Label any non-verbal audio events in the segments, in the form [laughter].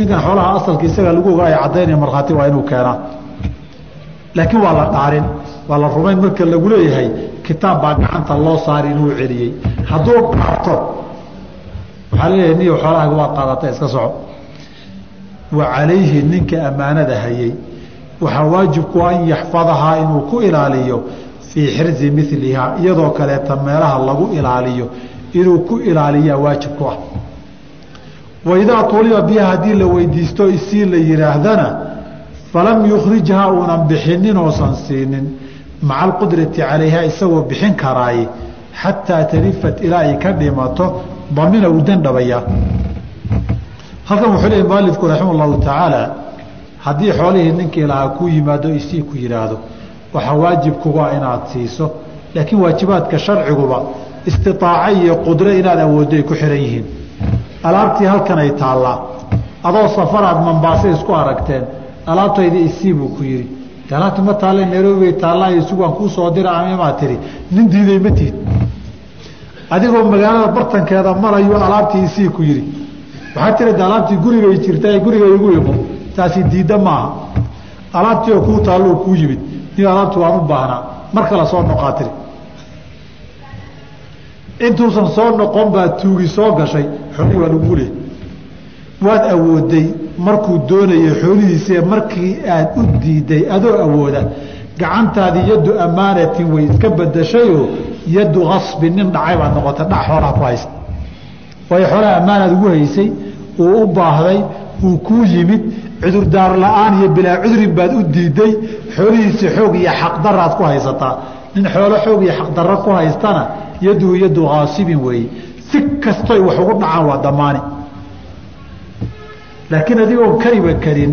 ninkan xoolaha asalka isaga lagu ogaaya caddaynaya markhaati waa inuu keenaa. Laakiin waa la dhaarin waa la rumayn. Marka lagu leeyahay kitaab baa gacanta loo saari inuu celiyey. Hadduu qaato waxaa leeyahay niyo xoolahaaga waa qaadata iska soco. Wa calayhi ninka ammaanada hayay. Waxaa waajibku an yaxfadahaa inuu ku ilaaliyo fii xirzi milihaa iyadoo kaleeta meelaha lagu ilaaliyo. Inuu ku ilaaliyaa waajib ku ah waidaa tuliba biha haddii la weydiisto isii la yidhaahdana falam yukhrijhaa uunan bixinin oosan siinin maca alqudrati calayha isagoo bixin karaaye xataa talifat ilaa ay ka dhimato damina uu dandhabayaa halkan wuxuu leeyay mualifku raxima allahu tacaala haddii xoolihii ninkii lahaa kuu yimaado isii ku yidhaahdo waxaa waajib kuga inaad siiso laakiin waajibaadka sharciguba istitaaca iyo qudro inaad awooddo ay ku xihan yihiin alaabtii halkanay taallaa. Adoo safaraad mambaase isku aragteen alaabtayda isii buu ku yidhi. Alaabti ma taalle nairobibay taallaa isugaan kuu soo dira amamaa tihi nin diiday ma tihid adigoo magaalada bartankeeda marayu alaabtii isii ku yidhi. Waxaa tiri de alaabtii gurigay jirta guriga igu imo taasi diidda maaha alaabtii oo kuu taallo kuu yimid. Ni alaabti waan u baahnaa mar kale soo noqaa tiri intuusan soo noqon baa tuugi soo gashay xoolihii waa lagu leey waad awooday markuu doonayay xoolihiisa markii aad u diiday adoo awooda gacantaadii yaddu ammaanatin way iska badashayoo yaddu kasbin nin dhacay baad noqota dhac xoolaha ku haysta waayo xoolaha ammaanaad ugu haysay uu u baahday uu kuu yimid cudurdaar la'aan iyo bilaa cudurin baad u diiday xoolihiisa xoog iyo xaqdaraad ku haysataa nin xoolo xoog iyo xaqdarro ku haystana yaduu yadu kaasibin weeye si kastoy wax ugu dhacaan waa damaani. Laakiin adigoon kariba karin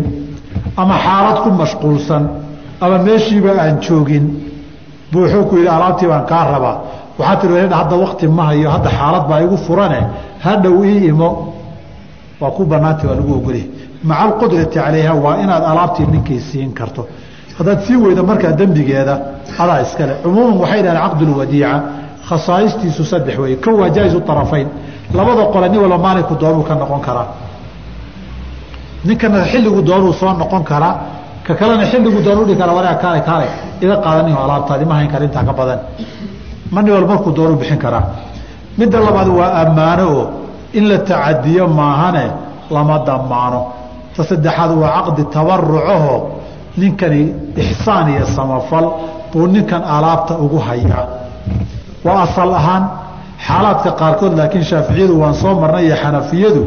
ama xaalad ku mashquulsan ama meeshiiba aan joogin buu wuxuu ku yidhi alaabtii baan kaa rabaa. Waxaa tii hadda wakti ma hayo hadda xaalad baa igu furane. Hadhow ii imo. Waa ku banaanta waa lagu ogolyahy maca alqudrati calayha waa inaad alaabtii ninkii siin karto haddaad sii weyda markaa dembigeeda adaa iskale. Cumuuman waxay dhahdeen caqdulwadiica khasaa'istiisu saddex weeye kan waa jaa-isu arafayn labada qole nin walba maalinku doonuu ka noqon karaa. Ninkana xilligu doonuu soo noqon karaa ka kalena xilligu doonu dhihi kara waraa kaale kaale iga qaadaniho alaabtaadi ma hayn kara intaa ka badan. Ma nin walba markuu doonuu bixin karaa. Midda labaad waa ammaano oo in la tacadiyo maahane lama damaano ta saddexaad waa caqdi tabarucaho ninkani ixsaan iyo samafal buu ninkan alaabta ugu hayaa. Waa asal ahaan xaalaadka qaarkood laakiin shaaficiyadu waan soo marnay iyo xanafiyadu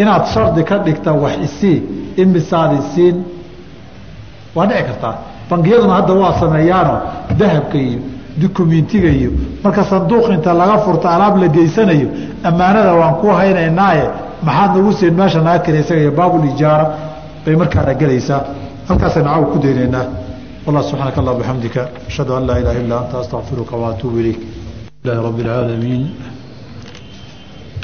inaad shardi ka dhigta wax isii imisaad isiin waa dhici kartaa. Bangiyaduna hadda waa sameeyaano dahabka iyo dukumentiga iyo marka sanduuq inta laga furto alaab la geysanayo ammaanada waan ku haynaynaaye maxaad nagu siin meesha naga kiraysaga iyo baabulijaara bay markaana gelaysaa halkaasaynu caaw ku daynaynaa. Wallah subxaanaka allah bixamdika ashhadu an laa ilaha illaa anta astaqfiruka waatuubu ilayk. Ilahi rabi اlcaalamiin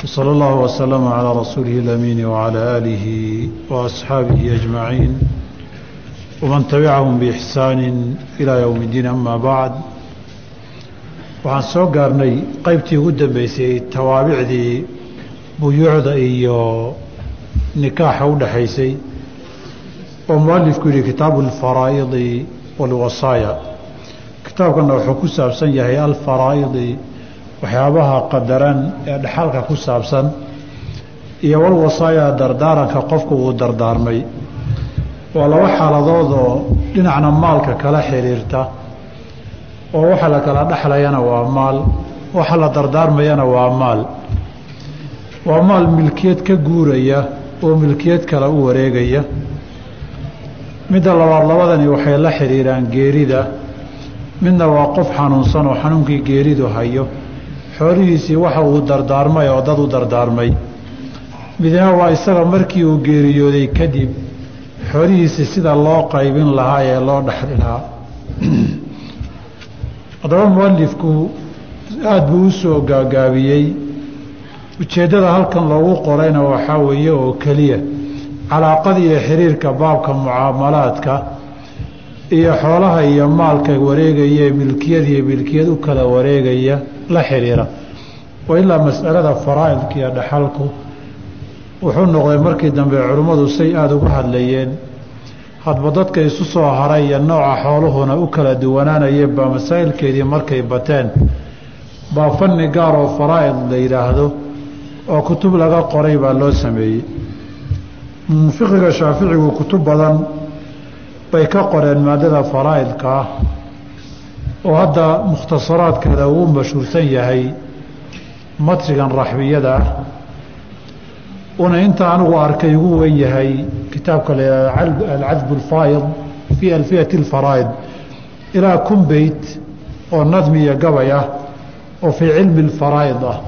wsala allahu wasalama calaa rasuulihi اlamiini wacalaa aalihi waasxaabihi ajmaciin waman tabicahum biixsaani ilaa yowm iddiin ama bacd waxaan soo gaarnay qeybtii ugu dambeysay tawaabicdii buyuucda iyo nikaaxa u dhexaysay oo mualifku yihi kitaabu alfaraa'idi walwasaaya kitaabkana wuxuu ku saabsan yahay alfaraa'idi waxyaabaha qadaran ee dhaxalka ku saabsan iyo walwasaaya dardaaranka qofku uu dardaarmay. Waa laba xaaladood oo dhinacna maalka kala xiriirta oo waxa la kala dhexlayana waa maal waxa la dardaarmayana waa maal. Waa maal milkiyad ka guuraya oo milkiyad kale u wareegaya midda labaad labadani waxay la xidhiiraan geerida. Midna waa qof xanuunsan oo xanuunkii geeridu hayo. Xoolihiisii waxa uu dardaarmay oo dad u dardaarmay. Midna waa isaga markii uu geeriyooday kadib xoolihiisii sida loo qaybin lahaa ee loo dhexli lahaa. [clears throat] Haddaba mualifku aada buu u soo gaagaabiyey. Ujeeddada halkan loogu qorayna waxaa weeye oo keliya calaaqada iyo xiriirka baabka mucaamalaadka iyo xoolaha iyo maalka wareegaya ee milkiyad iyo milkiyad u kala wareegaya la xiriira. Wa ilaa mas'alada faraa'idka iyo dhaxalku wuxuu noqday markii dambe culimmadu say aada uga hadlayeen. Hadba dadka isu soo haray iyo nooca xooluhuna u kala duwanaanayeen baa masaa'ilkeedii markay bateen. Baa fanni gaar oo faraa'id la yidhaahdo oo kutub laga qoray baa loo sameeyey fiqiga shaaficigu kutub badan bay ka qoreen maadada faraa'idka ah oo hadda mukhtasaraadkeeda uu mashhuursan yahay matrigan raxbiyada ah. Una inta anigu arkay ugu wen yahay kitaabka alcadb alfaayid fii alfiyati alfaraa'id ilaa kun beyt oo nadmi iyo gabay ah oo fii cilmi alfaraa'id ah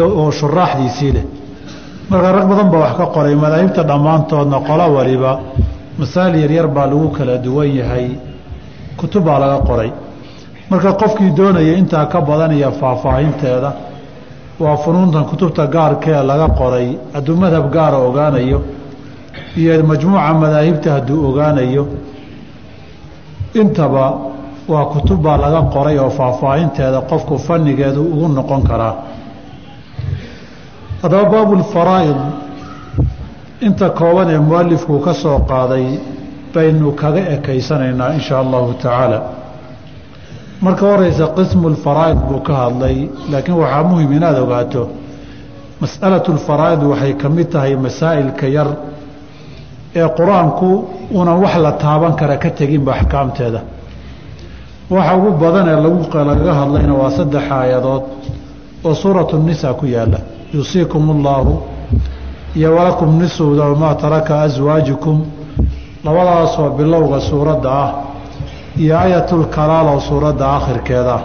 oo shuraaxdiisii leh marka rag badan baa wax ka qoray madaahibta dhammaantoodna qola waliba. Masaa'il yaryar baa lagu kala duwan yahay. Kutub baa laga qoray. Marka qofkii doonaya intaa ka badan iyo faahfaahinteeda waa funuuntan kutubta gaarkee laga qoray. Hadduu madhab gaara ogaanayo iyo majmuuca madaahibta hadduu ogaanayo intaba waa kutub baa laga qoray oo faahfaahinteeda qofku fannigeedu ugu noqon karaa haddaba baabulfaraa'id inta kooban ee mualifku ka soo qaaday baynu kaga ekaysanaynaa in shaa allahu tacaala. Marka horeysa qismu lfaraa'id buu ka hadlay laakiin waxaa muhiim inaad ogaato mas'alatu lfaraa'id waxay ka mid tahay masaa'ilka yar ee qur'aanku unan wax la taaban kara ka teginba axkaamteeda. Waxa ugu badan ee lagaga hadlayna waa saddex aayadood oo suuratu nisa ku yaalla yuusiikum allaahu iyo walakum nisuda wamaa taraka aswaajikum labadaasoo bilowga suuradda ah iyo aayatulkalaal oo suuradda akhirkeeda ah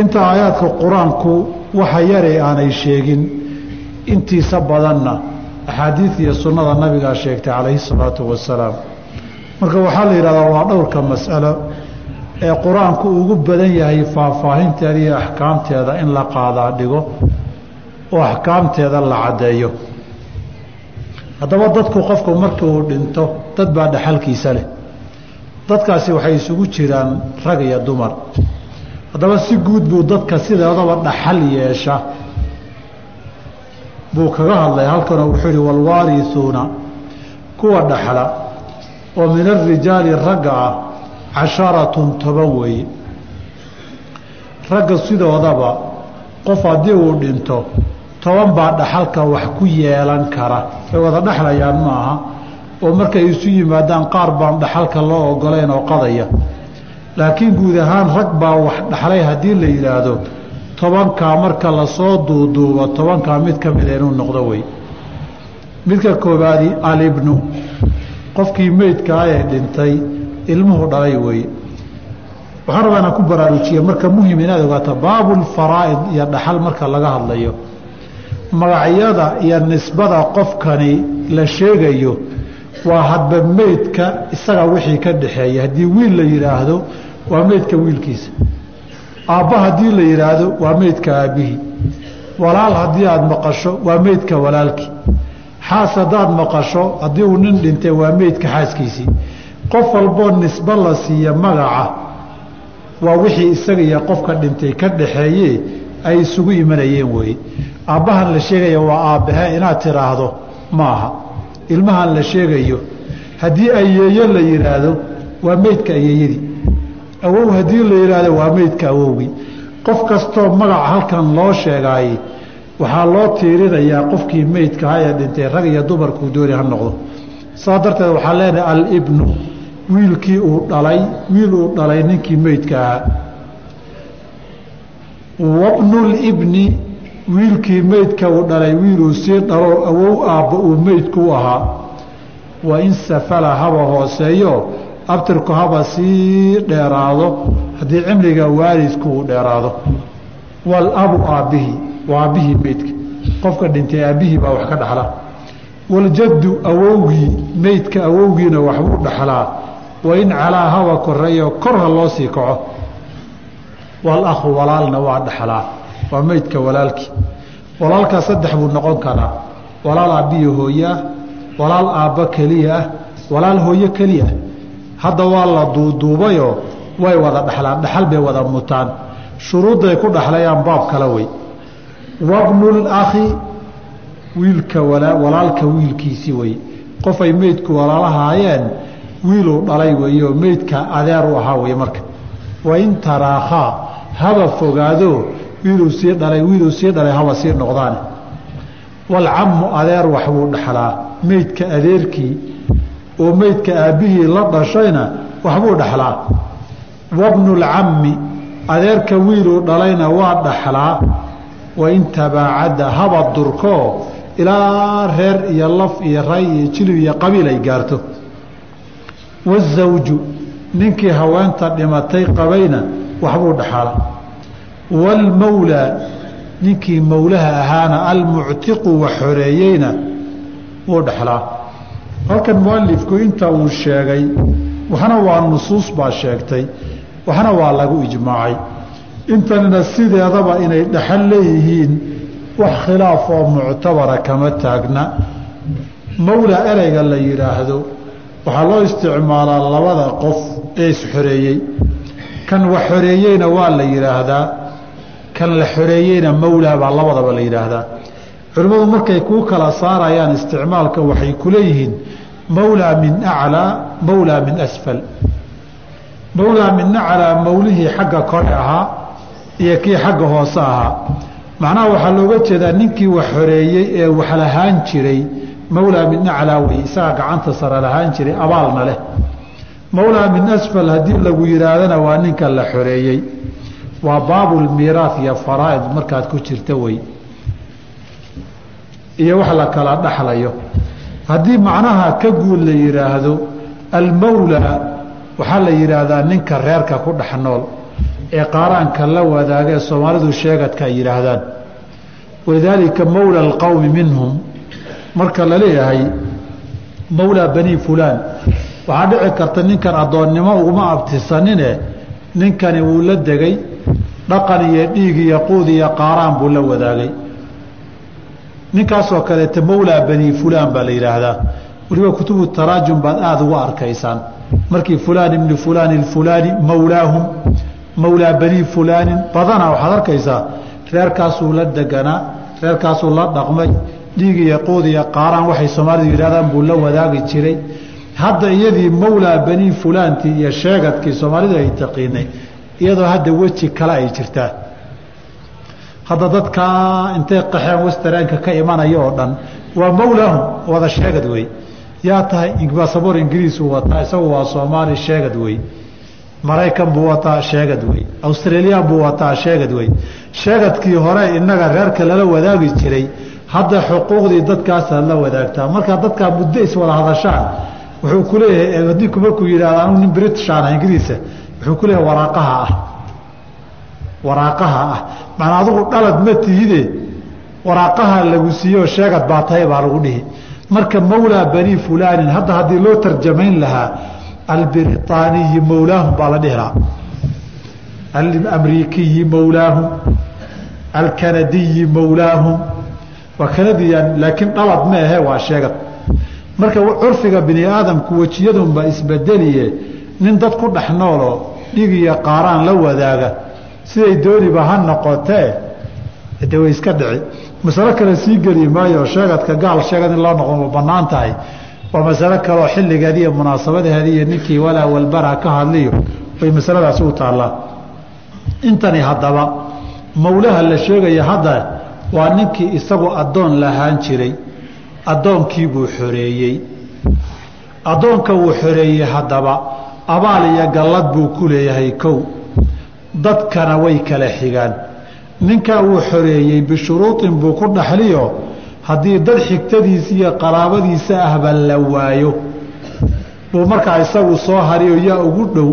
inta aayaadka qur'aanku waxa yare aanay sheegin intiisa badanna axaadiid iyo sunnada nabigaa sheegtay calayhi salaatu wasalaam marka waxaa la yidhahdaa waa dhowrka mas'alo ee qur'aanku ugu badan yahay faahfaahinteeda iyo axkaamteeda in la qaadaa dhigo oo axkaamteeda la caddeeyo. Haddaba dadku qofku markii uu dhinto dad baa dhaxalkiisa leh. Dadkaasi waxay isugu jiraan rag iyo dumar. Haddaba si guud buu dadka sideedaba dhaxal yeesha. Buu kaga hadlay halkana wuxuu yihi walwaarihuuna kuwa dhaxla oo min arijaali ragga ah casharatun toban weeye. Ragga sidoodaba qof haddii uu dhinto toban baa dhaxalka wax ku yeelan kara. Way wada dhexlayaan maaha oo markay isu yimaadaan qaar baan dhaxalka loo ogolayn oo qadaya. Laakiin guud ahaan rag baa wax dhaxlay haddii la yidhaahdo tobankaa marka la soo duuduubo tobankaa mid ka mida inuu noqdo wey. Midka koobaadi alibnu qofkii meydkaa ee dhintay ilmuhu dhalay weeye waxaan rabaa inaan ku baraarujiye marka muhiim inaad ogaato baabulfaraa'id iyo dhaxal marka laga hadlayo magacyada iyo nisbada qofkani la sheegayo waa hadba meydka isaga wixii ka dhaxeeya. Haddii wiil la yidhaahdo waa meydka wiilkiisa. Aabba haddii la yidhaahdo waa meydka aabbihii walaal haddii aada maqasho waa meydka walaalkii xaas haddaad maqasho haddii uu nin dhintay waa meydka xaaskiisii. Qof walboo nisbo la siiya magaca waa wixii isaga iyo qofka dhintay ka dhaxeeye ay isugu imanayeen weeye. Aabbahan la sheegaya waa aabbahe inaad tiraahdo maaha. Ilmahan la sheegayo haddii ayeeyo la yidhaahdo waa meydka ayeeyadii awow haddii la yidhaahdo waa meydka awowgii qof kastoo magaca halkan loo sheegaayey waxaa loo tiirinayaa qofkii meydkaha ee dhintay rag iyo dumarkuu dooni ha noqdo. Saa darteed waxaa leenahay alibnu wiilkii uu dhalay wiil uu dhalay ninkii meydka ahaa wabnulibni wiilkii meydka uu dhalay wiiluu sii dhalo awow aabba uu meydku u ahaa. Wa in safala haba hooseeyo abtirku haba sii dheeraado haddii cimriga waalidku uu dheeraado. Walabu aabbihii waa aabbihii meydka qofka dhintay aabbihii baa wax ka dhaxla. Waljaddu awowgii meydka awowgiina waxbuu dhaxlaa. Wain calaa haba koreeyo korha loo sii kaco walakhu walaalna waa dhaxlaa waa meydka walaalkii walaalkaa saddex buu noqon karaa. Walaal aabbiyo hooye ah walaal aabba keliya ah walaal hooyo keliya. Ah hadda waa la duuduubayoo way wada dhaxlaan dhaxal bay wada mutaan. Shuruudday ku dhaxlayaan baab kala wey. Wabnulakhi wiilka walaalka wiilkiisii wey. Qofay meydku walaalahaayeen wiiluu dhalay weeye oo meydka adeer u ahaa weye marka. Wain taraakhaa haba fogaado wiiluu sii dhalay wiiluu sii dhalay haba sii noqdaane walcammu adeer waxbuu dhexlaa meydka adeerkii oo meydka aabbihii la dhashayna waxbuu dhexlaa wabnulcammi adeerka wiiluu dhalayna waa dhaxlaa. Wain tabaacada haba durkoo ilaa reer iyo laf iyo ray iyo jilib iyo qabiil ay gaarto. Wazawju ninkii haweenta dhimatay qabayna waxbuu dhaxala waalmawlaa ninkii mawlaha ahaana almuctiqu wax xoreeyeyna wuu dhexlaa halkan mualifku inta uu sheegay waxna waa nusuus baa sheegtay waxna waa lagu ijmaacay. Intanina sideedaba inay dhexal leeyihiin wax khilaaf oo muctabara kama taagna. Mawla ereyga la yidhaahdo waxaa loo isticmaalaa labada qof ee isxoreeyey kan wax xoreeyeyna waa la yidhaahdaa kan la xoreeyeyna mawlaa baa labadaba la yidhaahdaa. Culimmadu markay kuu kala saarayaan isticmaalka waxay ku leeyihiin mawlaa min aclaa mawlaa min asfal. Mawlaa min aclaa mawlihii xagga kore ahaa iyo kii xagga hoose ahaa. Macnaha waxaa looga jeedaa ninkii wax xoreeyey ee wax lahaan jiray mawlaa min aclaa wey isagaa gacanta sare lahaan jiray abaalna leh mawlaa min asfal haddii lagu yidhaahdana waa ninka la xoreeyey waa baabulmiiraah iyo faraa'id markaad ku jirta wey iyo wax la kala dhaxlayo. Haddii macnaha ka guud la yidhaahdo almawlaa waxaa la yidhaahdaa ninka reerka ku dhex nool ee qaaraanka la wadaagee soomaalidu sheegadka ay yidhaahdaan walidaalika mawla alqowmi minhum. Marka la leeyahay mawlaa banii fulaan waxaa dhici karta ninkan addoonnimo uguma abtisanine ninkani wuu la degay dhaqan iyo dhiig iyo quud iyo qaaraan buu la wadaagay. Ninkaasoo kaleeta mawlaa banii fulaan baa la yidhaahdaa. Weliba kutubu taraajum baad aada uga arkaysaan. Markii fulaan ibni fulaan ilfulaani mawlaahum mawlaa banii fulaanin badanaa waxaad arkaysaa reerkaasuu la deganaa reerkaasuu la dhaqmay dhiig iyo quud iyo qaaraan waxay soomaalidu yidhahdaan buu la wadaagi jiray hadda iyadii mawlaa banii fulaantii iyo sheegadkii soomaalidu ay taqiinay iyadoo hadda weji kale ay jirtaa. Hadda dadkaa intay qaxeen westaraanka ka imanaya oo dhan waa mawlaahum wada sheegad wey yaa tahay basaboor ingiriisuu wataa isagu waa soomaali sheegad wey maraykan buu wataa sheegad wey australiyan buu wataa sheegad wey sheegadkii hore innaga reerka lala wadaagi jiray hadda xuquuqdii dadkaasaad la wadaagtaa. Markaa dadkaa muddo iswada hadashaan wuxuu ku leeyahay adinku markuu yidhahdo anuu nin british aan ingiriisa wuxuu ku leeyahay waraaqaha ah. Waraaqaha ah. Macnaa adugu dhalad ma tihide waraaqaha lagu siiyo sheegad baa tahay baa lagu dhihi. Marka mawlaa banii fulaanin hadda haddii loo tarjamayn lahaa albiritaaniyi mawlaahum baa la dhihi lahaa. Alamriikiyi mawlaahum alkanadiyi mawlaahum. Waa kanadiyan laakiin dhalad ma ahe waa sheegad marka curfiga bini aadamku wejiyadunba isbedeliye. Nin dad ku dhex nooloo dhig iyo qaaraan la wadaaga. Siday dooniba ha noqotee de way iska dhici. Masalo kale sii geli maayo sheegadka gaal sheegad in loo noqdo bannaan tahay. Waa masalo kaleoo xilligeedi iyo munaasabadaheedi iyo ninkii walaa walbara ka hadliyo bay masaladaasi u taallaa intani haddaba mawlaha la sheegaya hadda waa ninkii isagu addoon lahaan jiray addoonkiibuu xoreeyey. Addoonka wuu xoreeyey haddaba abaal iyo gallad buu ku leeyahay kow. Dadkana way kala xigaan. Ninkaa wuu xoreeyey bishuruuطin buu ku dhaxliyo haddii dad xigtadiisa iyo qaraabadiisa ahba la waayo. Buu markaa isagu soo hariyo yaa ugu dhow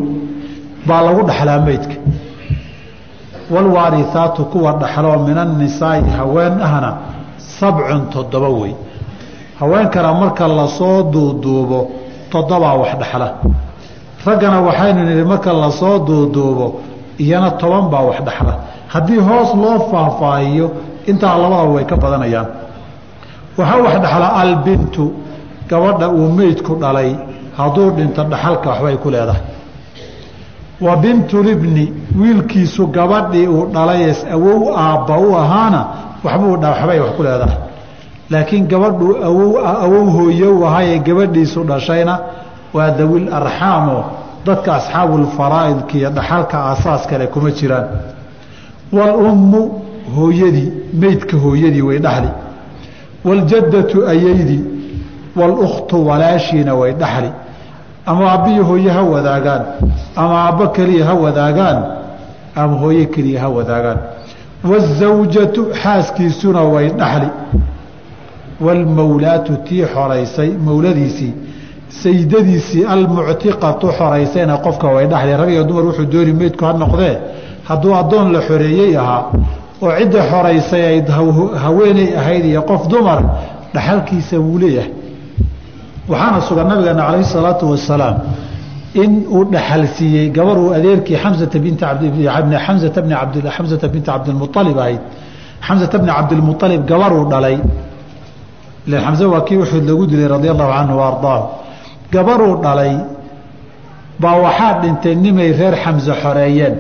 baa lagu dhaxlaa meydka walwaarihaatu kuwa dhaxloo min annisaa'i haween ahna sabcun toddoba wey haweenkana marka la soo duuduubo toddobaa wax dhaxla. Raggana waxaynu nidhi marka la soo duuduubo iyana toban baa wax dhaxla. Haddii hoos loo faahfaahiyo intaa labadaba way ka badanayaan. Waxaa wax dhaxla albintu gabadha uu meydku dhalay hadduu dhinto dhaxalka waxbay ku leedahay. Wa bintulibni wiilkiisu gabadhii uu dhalayees awow aabba u ahaana waxbuu waxbay wax ku leedahay laakiin gabadhu awow awow hooyow ahayee gabadhiisu dhashayna waa dawil arxaamo dadka asxaabulfaraa'idka iyo dhaxalka aasaas kale kuma jiraan. Waalummu hooyadii meydka hooyadii way dhaxli waaljaddatu ayaydii walukhtu walaashiina way dhaxli ama aabbiyo hooye ha wadaagaan ama aabbo keliya ha wadaagaan ama hooye keliya ha wadaagaan. Waazawjatu xaaskiisuna way dhaxli waalmawlaatu tii xoraysay mawladiisii saydadiisii almuctiqatu xoraysayna qofka way dhaxli rag iyo dumar wuxuu dooni meydku ha noqdee hadduu addoon la xoreeyey ahaa oo cidda xoraysay ay haweeney ahayd iyo qof dumar dhaxalkiisa wuu leeyahay waxaana sugan nabigeena calayhi salaatu wasalaam in uu dhaxal siiyey gabar uu adeerkii xamsata binta xamsata binta cabdilmualib ahayd xamsata bni cabdilmualib gabar uu dhalay ilan xamse waa kii uxud lagu dilay radia allahu canhu wa ardaahu gabaruu dhalay baa waxaa dhintay nimay reer xamse xoreeyeen.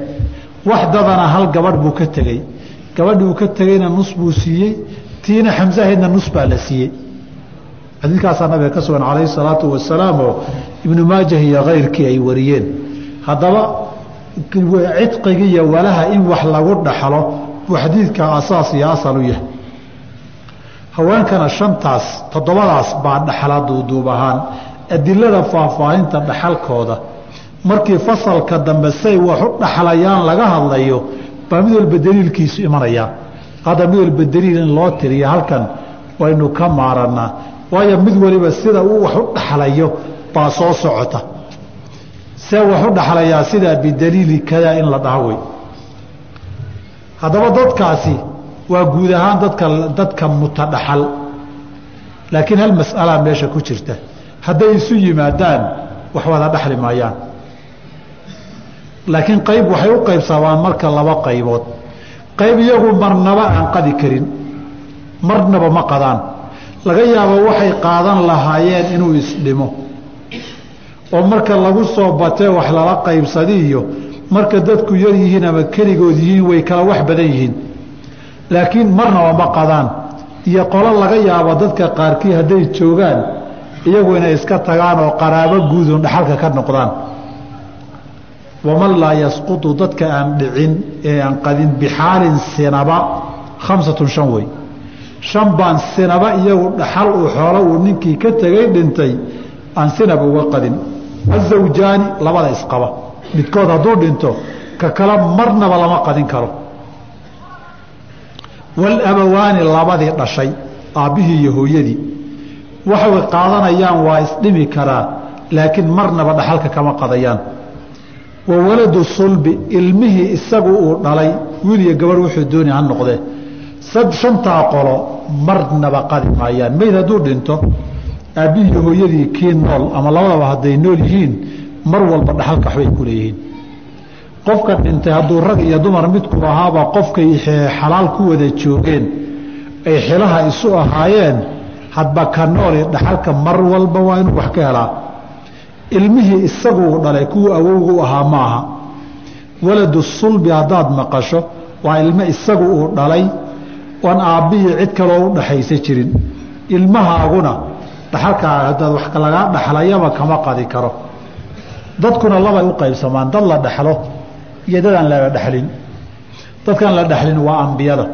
Wax dadana hal gabadh buu ka tegey. Gabadhii uu ka tegeyna nus buu siiyey. Tiina xamse ahaydna nus baa la siiyey. Xadiidkaasaa nabiga ka sugan calayhi salaatu wasalaam oo ibnu maajah iyo kayrkii ay wariyeen. Haddaba cidqigi iyo walaha in wax lagu dhaxlo xadiidka asaas iyo asal u yahay haweenkana shantaas toddobadaas baa dhaxla duuduub ahaan. Adilada faahfaahinta dhaxalkooda. Markii fasalka dambe say wax u dhaxlayaan laga hadlayo baa mid walba daliilkiisu imanayaan hadda mid walba daliil in loo tiriyo halkan waynu ka maaranaa waayo mid waliba sida uu wax u dhaxlayo baa soo socota. See wax dhaxlayaa sidaa bidaliili kadaa in la dhaho wey. Haddaba dadkaasi waa guud ahaan dadka dadka mutadhaxal. Laakiin hal mas'alaa meesha ku jirta. Hadday isu yimaadaan wax wada dhaxli maayaan. Laakiin qayb waxay u qaybsamaan marka laba qaybood. Qayb iyagu marnaba aan qadi karin. Marnaba ma qadaan. Laga yaabo waxay qaadan lahaayeen inuu isdhimo. Oo marka lagu soo batee wax lala qaybsadiiyo marka dadku yar yihiin ama keligood yihiin way kala wax badan yihiin laakiin marnaba ma qadaan. Iyo qolo laga yaabo dadka qaarkii hadday joogaan iyagu inay iska tagaan oo qaraabo guudun dhaxalka ka noqdaan. Waman laa yasqutu dadka aan dhicin ee aan qadin bixaalin sinaba khamsatun shan wey. Shan baan sinaba iyagu dhaxal uu xoolo uu ninkii ka tegay dhintay aan sinaba uga qadin. Azawjaani labada isqaba midkood hadduu dhinto ka kale marnaba lama qadin karo walabawaani labadii dhashay aabbihii iyo hooyadii. Waxay qaadanayaan waa isdhimi karaa laakiin marnaba dhaxalka kama qadayaan. Wa waladu sulbi ilmihii isagu uu dhalay wiil iyo gabarh wuxuu dooni ha noqdee. Shantaa qolo marnaba qadi maayaan. Mayd hadduu dhinto aabbihii hooyadii kii nool ama labadaba hadday nool yihiin mar walba dhaxalka waxbay ku leeyihiin qofka dhintay hadduu rag iyo dumar midku ahaaba qofkay xalaal ku wada joogeen ay xilaha isu ahaayeen hadba ka nooli dhaxalka mar walba waa inuu wax ka helaa. Ilmihii isaguu dhalay kuwuu awowgu ahaa ma aha waladu sulbi haddaad maqasho waa ilmo isagu uu dhalay oon aabbihii cid kaloo u dhaxaysa jirin. Ilmahaaguna dhaxalkaa hadaad wax lagaa dhaxlayaba kama qadi karo. Dadkuna labay u qaybsamaan dad la dhexlo iyo dadaan la dhexlin dadkaan la dhexlin waa ambiyada.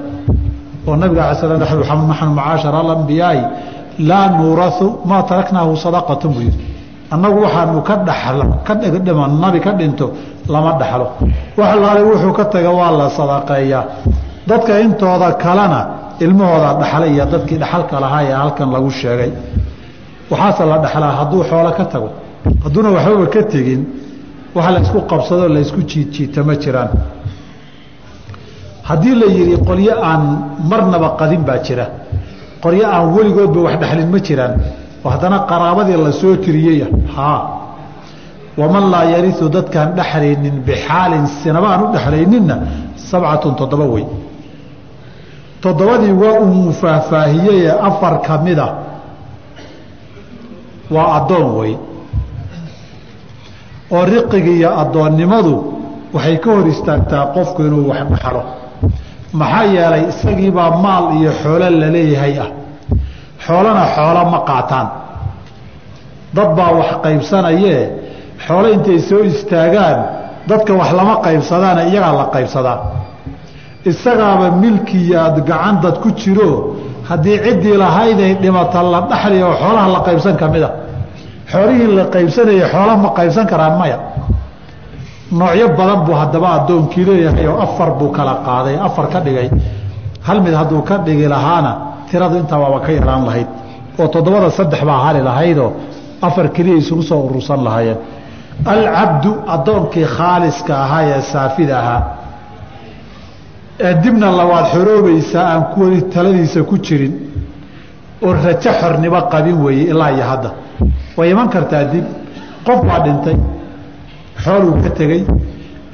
Oo nabiga ala sl naxnu macaashara alambiyaai laa nuurau maa taraknaahu sadaqatan buu yidhi. Annagu waxaanu ka dhaxlo ka nabi ka dhinto lama dhaxlo. Wax laale wuxuu ka taga waa la sadaqeeyaa dadka intooda kalena ilmahooda dhaxla iyo dadkii dhaxalka lahaa ee halkan lagu sheegay. Waxaase la dhexlaa hadduu xoolo ka tago. Hadduuna waxbaba ka tegin waxa laysku qabsadoo laysku jiidjiita ma jiraan. Haddii la yidhi qolyo aan marnaba qadin baa jira. Qolyo aan weligoodba wax dhexlin ma jiraan. Haddana qaraabadii la soo haa waman laa yariu dadkaan dhexlaynin bixaalin sinaba aan u dhexlayninna sabcatun toddoba wey. Toddobadii waa uu faahfaahiyeyee afar ka mida waa addoon wey oo riqigi iyo addoonnimadu waxay ka hor istaagtaa qofku inuu wax dhaxlo maxaa yeelay isagiibaa maal iyo xoolo la leeyahay ah. Xoolana xoolo ma qaataan. Dad baa wax qaybsanayee xoolo intay soo istaagaan dadka wax lama qaybsadaana iyagaa la qaybsadaa. Isagaaba milkiya aad gacan dad ku jiro haddii ciddii lahayday dhimata la dhaxli oo xoolaha la qaybsan ka mid a xoolihii la qaybsanayay xoola ma qaybsan karaan maya. Noocyo badan buu haddaba addoonkii leeyahay oo afar buu kala qaaday afar ka dhigay. Hal mid hadduu ka dhigi lahaana tiradu intaa waaba ka yaraan lahayd. Oo toddobada saddex baa hali lahaydoo afar keliya isugu soo urursan lahaayeen. Alcabdu addoonkii khaaliska ahaa ee saafida ahaa. Ee dibna labaad xoroobaysaa aan kuwali taladiisa ku jirin oo rajo xornimo qabin weeye ilaa iyo hadda. Way iman kartaa dib. Qof baa dhintay. Xooluu ka tegey.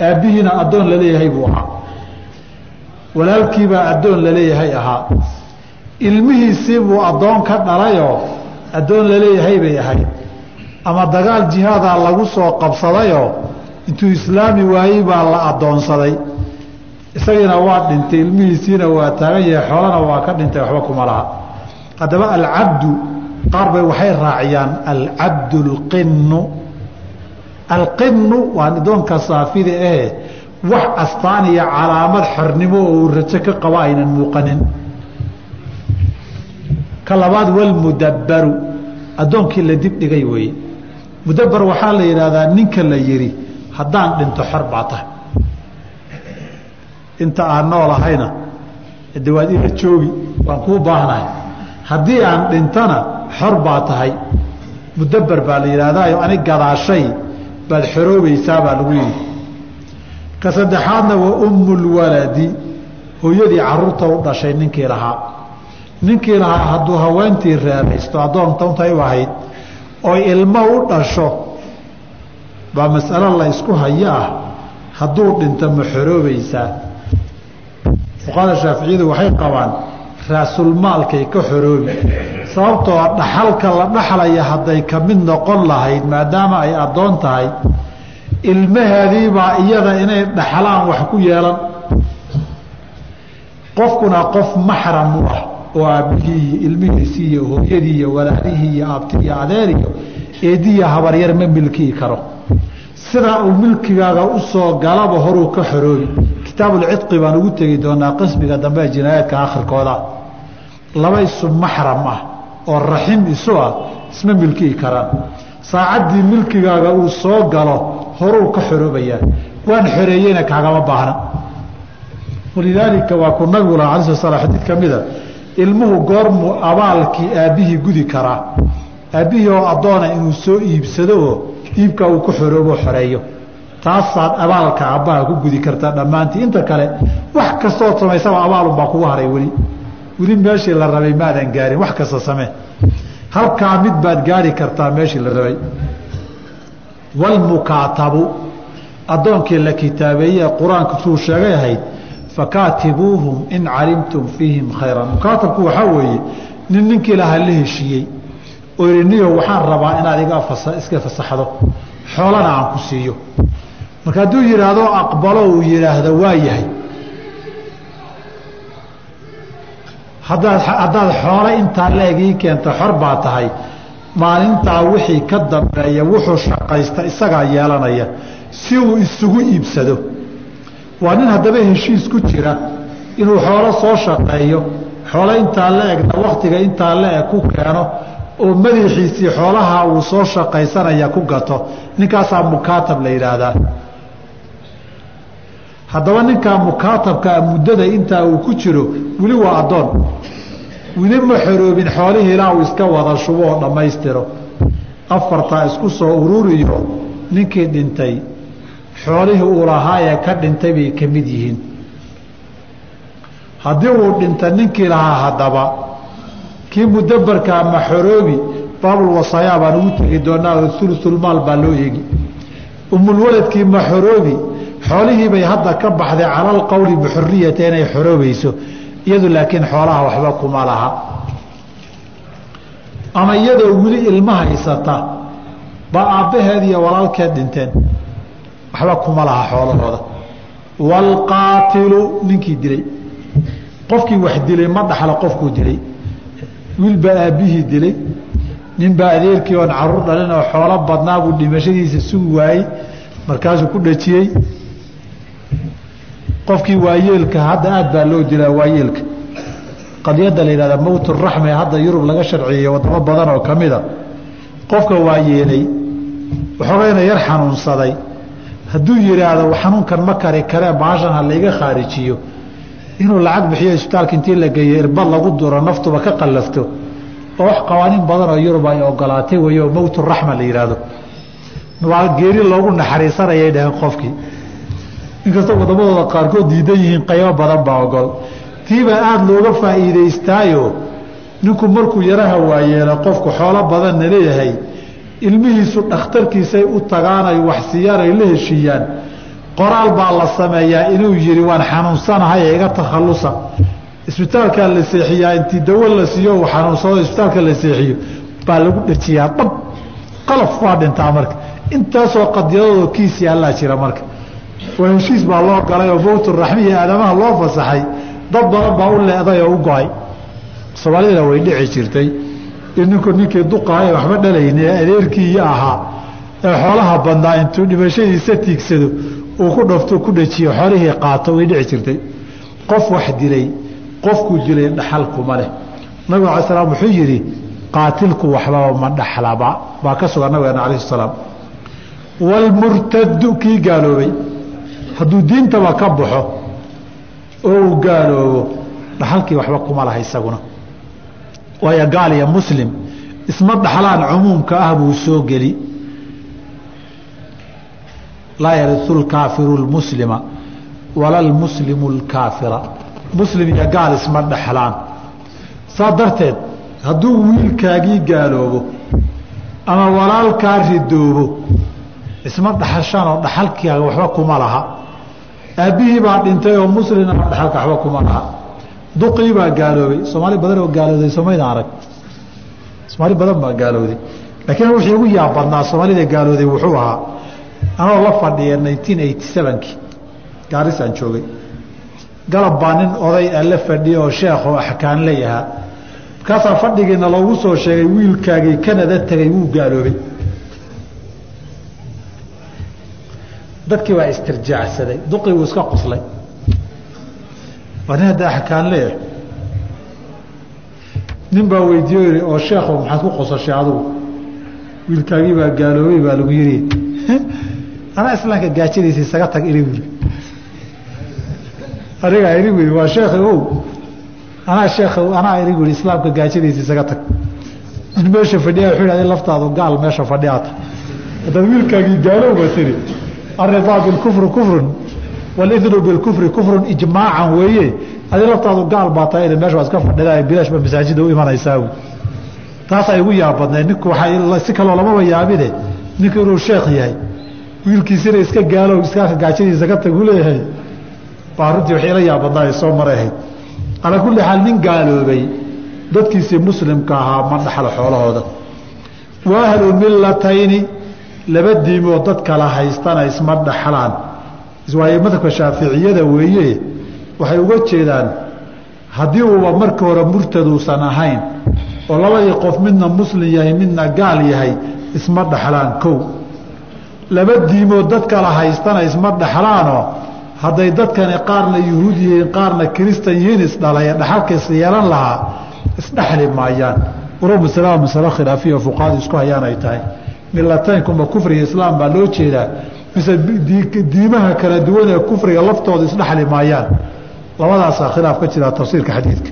Aabbihiina addoon la leeyahay buu ahaa. Walaalkiibaa addoon la leeyahay ahaa. Ilmihiisii buu addoon ka dhalayoo addoon la leeyahay bay ahayd. Ama dagaal jihaadaa lagu soo qabsadayoo intuu islaami waayey baa la addoonsaday. Isagiina waa dhintay ilmihiisiina waa taagan yahay xoolana waa ka dhintay waxba kuma laha haddaba alcabdu qaar bay waxay raaciyaan alcabdu alqinu alqinu waa adoonka saafida ahe wax astaan iyo calaamad xornimo oo uu rajo ka qabo aynan muuqanin. Ka labaad walmudabbaru. Addoonkii la dib dhigay weeye. Mudabbar waxaa la yidhaahdaa ninka la yidhi haddaan dhinto xor baa tahay. Inta aan noolahayna de waad ila joogi waan kuu baahnahay haddii aan dhintana xor baa tahay. Mudabber baa la yidhahdaayo anig gadaashay baad xoroobaysaa baa lagu yidhi. Ka saddexaadna waa ummulwaladi hooyadii carruurta u dhashay ninkii lahaa. Ninkii lahaa hadduu haweentii reeraysto addoonta untay u ahayd oy ilmo u dhasho baa masalo la ysku hayo ah. Hadduu dhinto ma xoroobaysaa fuqahada shaaficiyadu waxay qabaan raasulmaalkay ka xoroobi. Sababtoo dhaxalka la dhaxlaya hadday ka mid noqon lahayd maadaama ay addoon tahay ilmaheediibaa iyada inay dhaxlaan wax ku yeelan. Qofkuna qof maxram u ah oo aabbihii iyo ilmihiisii iyo hooyadii iyo walaalihii iyo aabti iyo adeer iyo eediya habaryar ma milkii karo. Sidaa uu milkigaaga u soo galaba horuu ka xoroobi. Kitaabulcidqi baan ugu tegi doonaa qismiga dambe ee jinaayaadka akhirkooda laba isu maxram ah oo raxim isu ah isma milkii karaan saacaddii milkigaaga uu soo galo horuu ka xoroobayaa. Waan xoreeyeyna kaagama baahna. Walidaalika waa ku nabigu laha ala sl slam xadiid ka mida ilmuhu goormuu abaalkii aabbihii gudi karaa. Aabbihii oo addoona inuu soo iibsado oo iibkaa uu ku xoroobo xoreeyo. Taasaad abaalka aabbaha ku gudi kartaa dhammaantii. Inta kale wax kastood samaysaba abaalunbaa kugu haray weli weli meeshii la rabay maadan gaarin wax kasta samee. Halkaa mid baad gaari kartaa meeshii la rabay. Walmukaatabu addoonkii la kitaabeeyee qur'aanku suu sheegay ahayd fakaatibuuhum in calimtum fiihim khayran. Mukaatabku waxaa weeye nin ninkii lahaa la heshiiyey oo yihi niyo waxaan rabaa inaad iga iska fasaxdo. Xoolana aan ku siiyo. Marka hadduu yidhaahdo aqbalo uu yidhaahdo waa yahay haddaad xoolo intaa la-eg ii keento xor baa tahay. Maalintaa wixii ka dambeeya wuxuu shaqaysta isagaa yeelanaya. Si uu isugu iibsado. Waa nin haddaba heshiis ku jira inuu xoolo soo shaqeeyo xoolo intaa la-egna waktiga intaa la-eg ku keeno oo madaxiisii xoolaha uu soo shaqaysanaya ku gato. Ninkaasaa mukaatab la yidhaahdaa haddaba ninkaa mukaatabkaa muddada intaa uu ku jiro weli waa addoon. Weli ma xoroobin xoolihii ilaa uu iska wada shubo oo dhammaystiro. Afartaa isku soo ururiyo ninkii dhintay xoolihii uu lahaa ee ka dhintay bay ka mid yihiin. Haddii uu dhinta ninkii lahaa haddaba kii mudabarkaa ma xoroobi baabulwasayaa baan ugu tegi doonaa oo ulusulmaal baa loo eegi umulwaladkii ma xoroobi xoolihii bay hadda ka baxday calal qowli bixuriyata inay xoroobayso iyadu laakiin xoolaha waxba kuma laha. Ama iyadoo weli ilma haysata ba aabbaheed iyo walaalkeed dhinteen waxba kuma laha xoolahooda. Waalqaatilu ninkii dilay. Qofkii wax dilay ma dhaxlo qofkuu dilay. Wiil baa aabbihii dilay. Nin baa adeerkii oon carruur dhalin oo xoolo badnaa buu dhimashadiisa sugi waayey markaasuu ku dhajiyey qofkii waayeelka hadda aad baa loo dilaa waayeelka. Qadiyadda la yihahda mowt raxme hadda yurub laga sharciyeeye wadamo badan oo kamida qofka waayeelay waxoogayna yar xanuunsaday. Hadduu yidhaahdo xanuunkan ma kari karee baashan ha layga khaarijiyo. Inuu lacag bixiyo isbitaalka intii la geeyo irbad lagu duro naftuba ka qallafto. Oo wax qawaaniin badan oo yurub ay ogolaatay wey oo mowt raxma la yidhaahdo. Waa geeri loogu naxariisanayay dhaheen qofkii inkastoo waddamadooda qaarkood diidan yihiin qaybo badan baa ogol tiibaa aada looga faa'iidaystaayo. Ninku markuu yaraha waayeela qofku xoolo badanna leeyahay. Ilmihiisu dhakhtarkiisay u tagaan ay waxsiiyaan ay la heshiiyaan. Qoraal baa la sameeyaa inuu yidhi waan xanuunsanahay ee iga takhallusa isbitaalkaa la seexiyaa intii dawo la siiyo uu xanuunsado isbitaalka la seexiyo. Baa lagu dhajiyaa dhab qalaf waa dhintaa marka. Intaasoo qadiyadooda kiisi allaa jira marka oo heshiis baa loo galay oo mowturaxmihii aadamaha loo fasaxay. Dad badan baa u leeday oo u go'ay. Soomaalidana way dhici jirtay. In ninku ninkii duqahay waxba dhalayni ee adeerkiiyo ahaa. Ee xoolaha badnaa intuu dhimashadiisa tiigsado uu ku dhafto ku dhajiyo xoolihii qaato way dhici jirtay. Qof wax dilay qofkuu dilay dhaxalkuma leh. Nabig ala slam wuxuu yidhi qaatilku waxbaba ma dhaxlaba. Baa ka sugan nabigeena alayh salaam. Waalmurtadu kii gaaloobay hadduu diintaba ka baxo oo uu gaaloobo dhaxalkii waxba kuma laha isaguna. Waayo gaal iyo muslim isma dhaxlaan cumuumka ah buu soo geli. Laa yariu lkaafiru lmuslima wala lmuslimu lkaafira muslim iyo gaal isma dhexlaan saa darteed hadduu wiilkaagii gaaloobo ama walaalkaa ridoobo isma dhaxashaan oo dhaxalkiiga waxba kuma laha aabbihii baa dhintay oo muslimna dhaxalka waxba kuma laha. Duqii baa gaaloobay. Soomaali badan oo gaalooday somayda arag. Soomaali badan baa gaalooday. Laakiin wixii ugu yaab badnaa soomaalida gaalooday wuxuu ahaa. Anoo la fadhiya nineteen eighty sevenkii gaarisaan joogay. Galab baa nin oday a la fadhiya oo sheekh oo axkaan layahaa markaasaa fadhigiina loogu soo sheegay wiilkaagii kanada tegay wuu gaaloobay dadkii waa istirjaacsaday duqii wuu iska qoslay waa nin hadda axkaan leeyahay nin baa weydiiyo yihi oo sheekho maxaad ku qosashay adugu? Wiilkaagii baa gaaloobay baa lagu yidhi anaa islaamka gaajadiisa isaga tag iri wuri anigaa iri wuri waa sheekhi ow anaa sheekh anaa iri wuri islaamka gaajadiisa isaga tag. In meesha fadhiya wuxuu yidhahda laftaadu gaal meesha fadhiyaata. Haddaad wiilkaagii gaalowba tiri aridaa bilkufri kufrun walidnu bilkufri kufrun ijmaacan weeye. Adi laftaadu gaal baa tahay meesha waa iska fadhidaa bilaashba masaajida u imanaysaa taasaa igu yaab badnay ninku waaa si kaloo lamaba yaabine ninku inuu sheekh yahay. Wiilkiisina iska gaalow iskaaka gaajadiisa ka tag u leeyahay baa runtii wax ila yaab badnaa ay soo marahayd calaa kulli xaal nin gaaloobay dadkiisii muslimka ahaa ma dhaxlo xoolahooda. Wa ahlu millatayni laba diimood dad kala haystana isma dhaxlaan. Waayo madhabka shaaficiyada weeye waxay uga jeedaan haddii uuba marka hore murtaduusan ahayn oo labadii qof midna muslim yahay midna gaal yahay isma dhaxlaan kow. Laba diimood dad kala haystana isma dhaxlaanoo hadday dadkani qaarna yuhuud yihiin qaarna kiristan yihiin isdhalay dhaxalka yeelan lahaa isdhexli maayaan. Masalaa masalo khilaafiya fuqahadu isku hayaan ay tahay milateynkuma kufriga islaam baa loo jeedaa? Mise diimaha kala duwan ee kufriga laftooda isdhexli maayaan? Labadaasaa khilaaf ka jira tafsiirka xadiidka.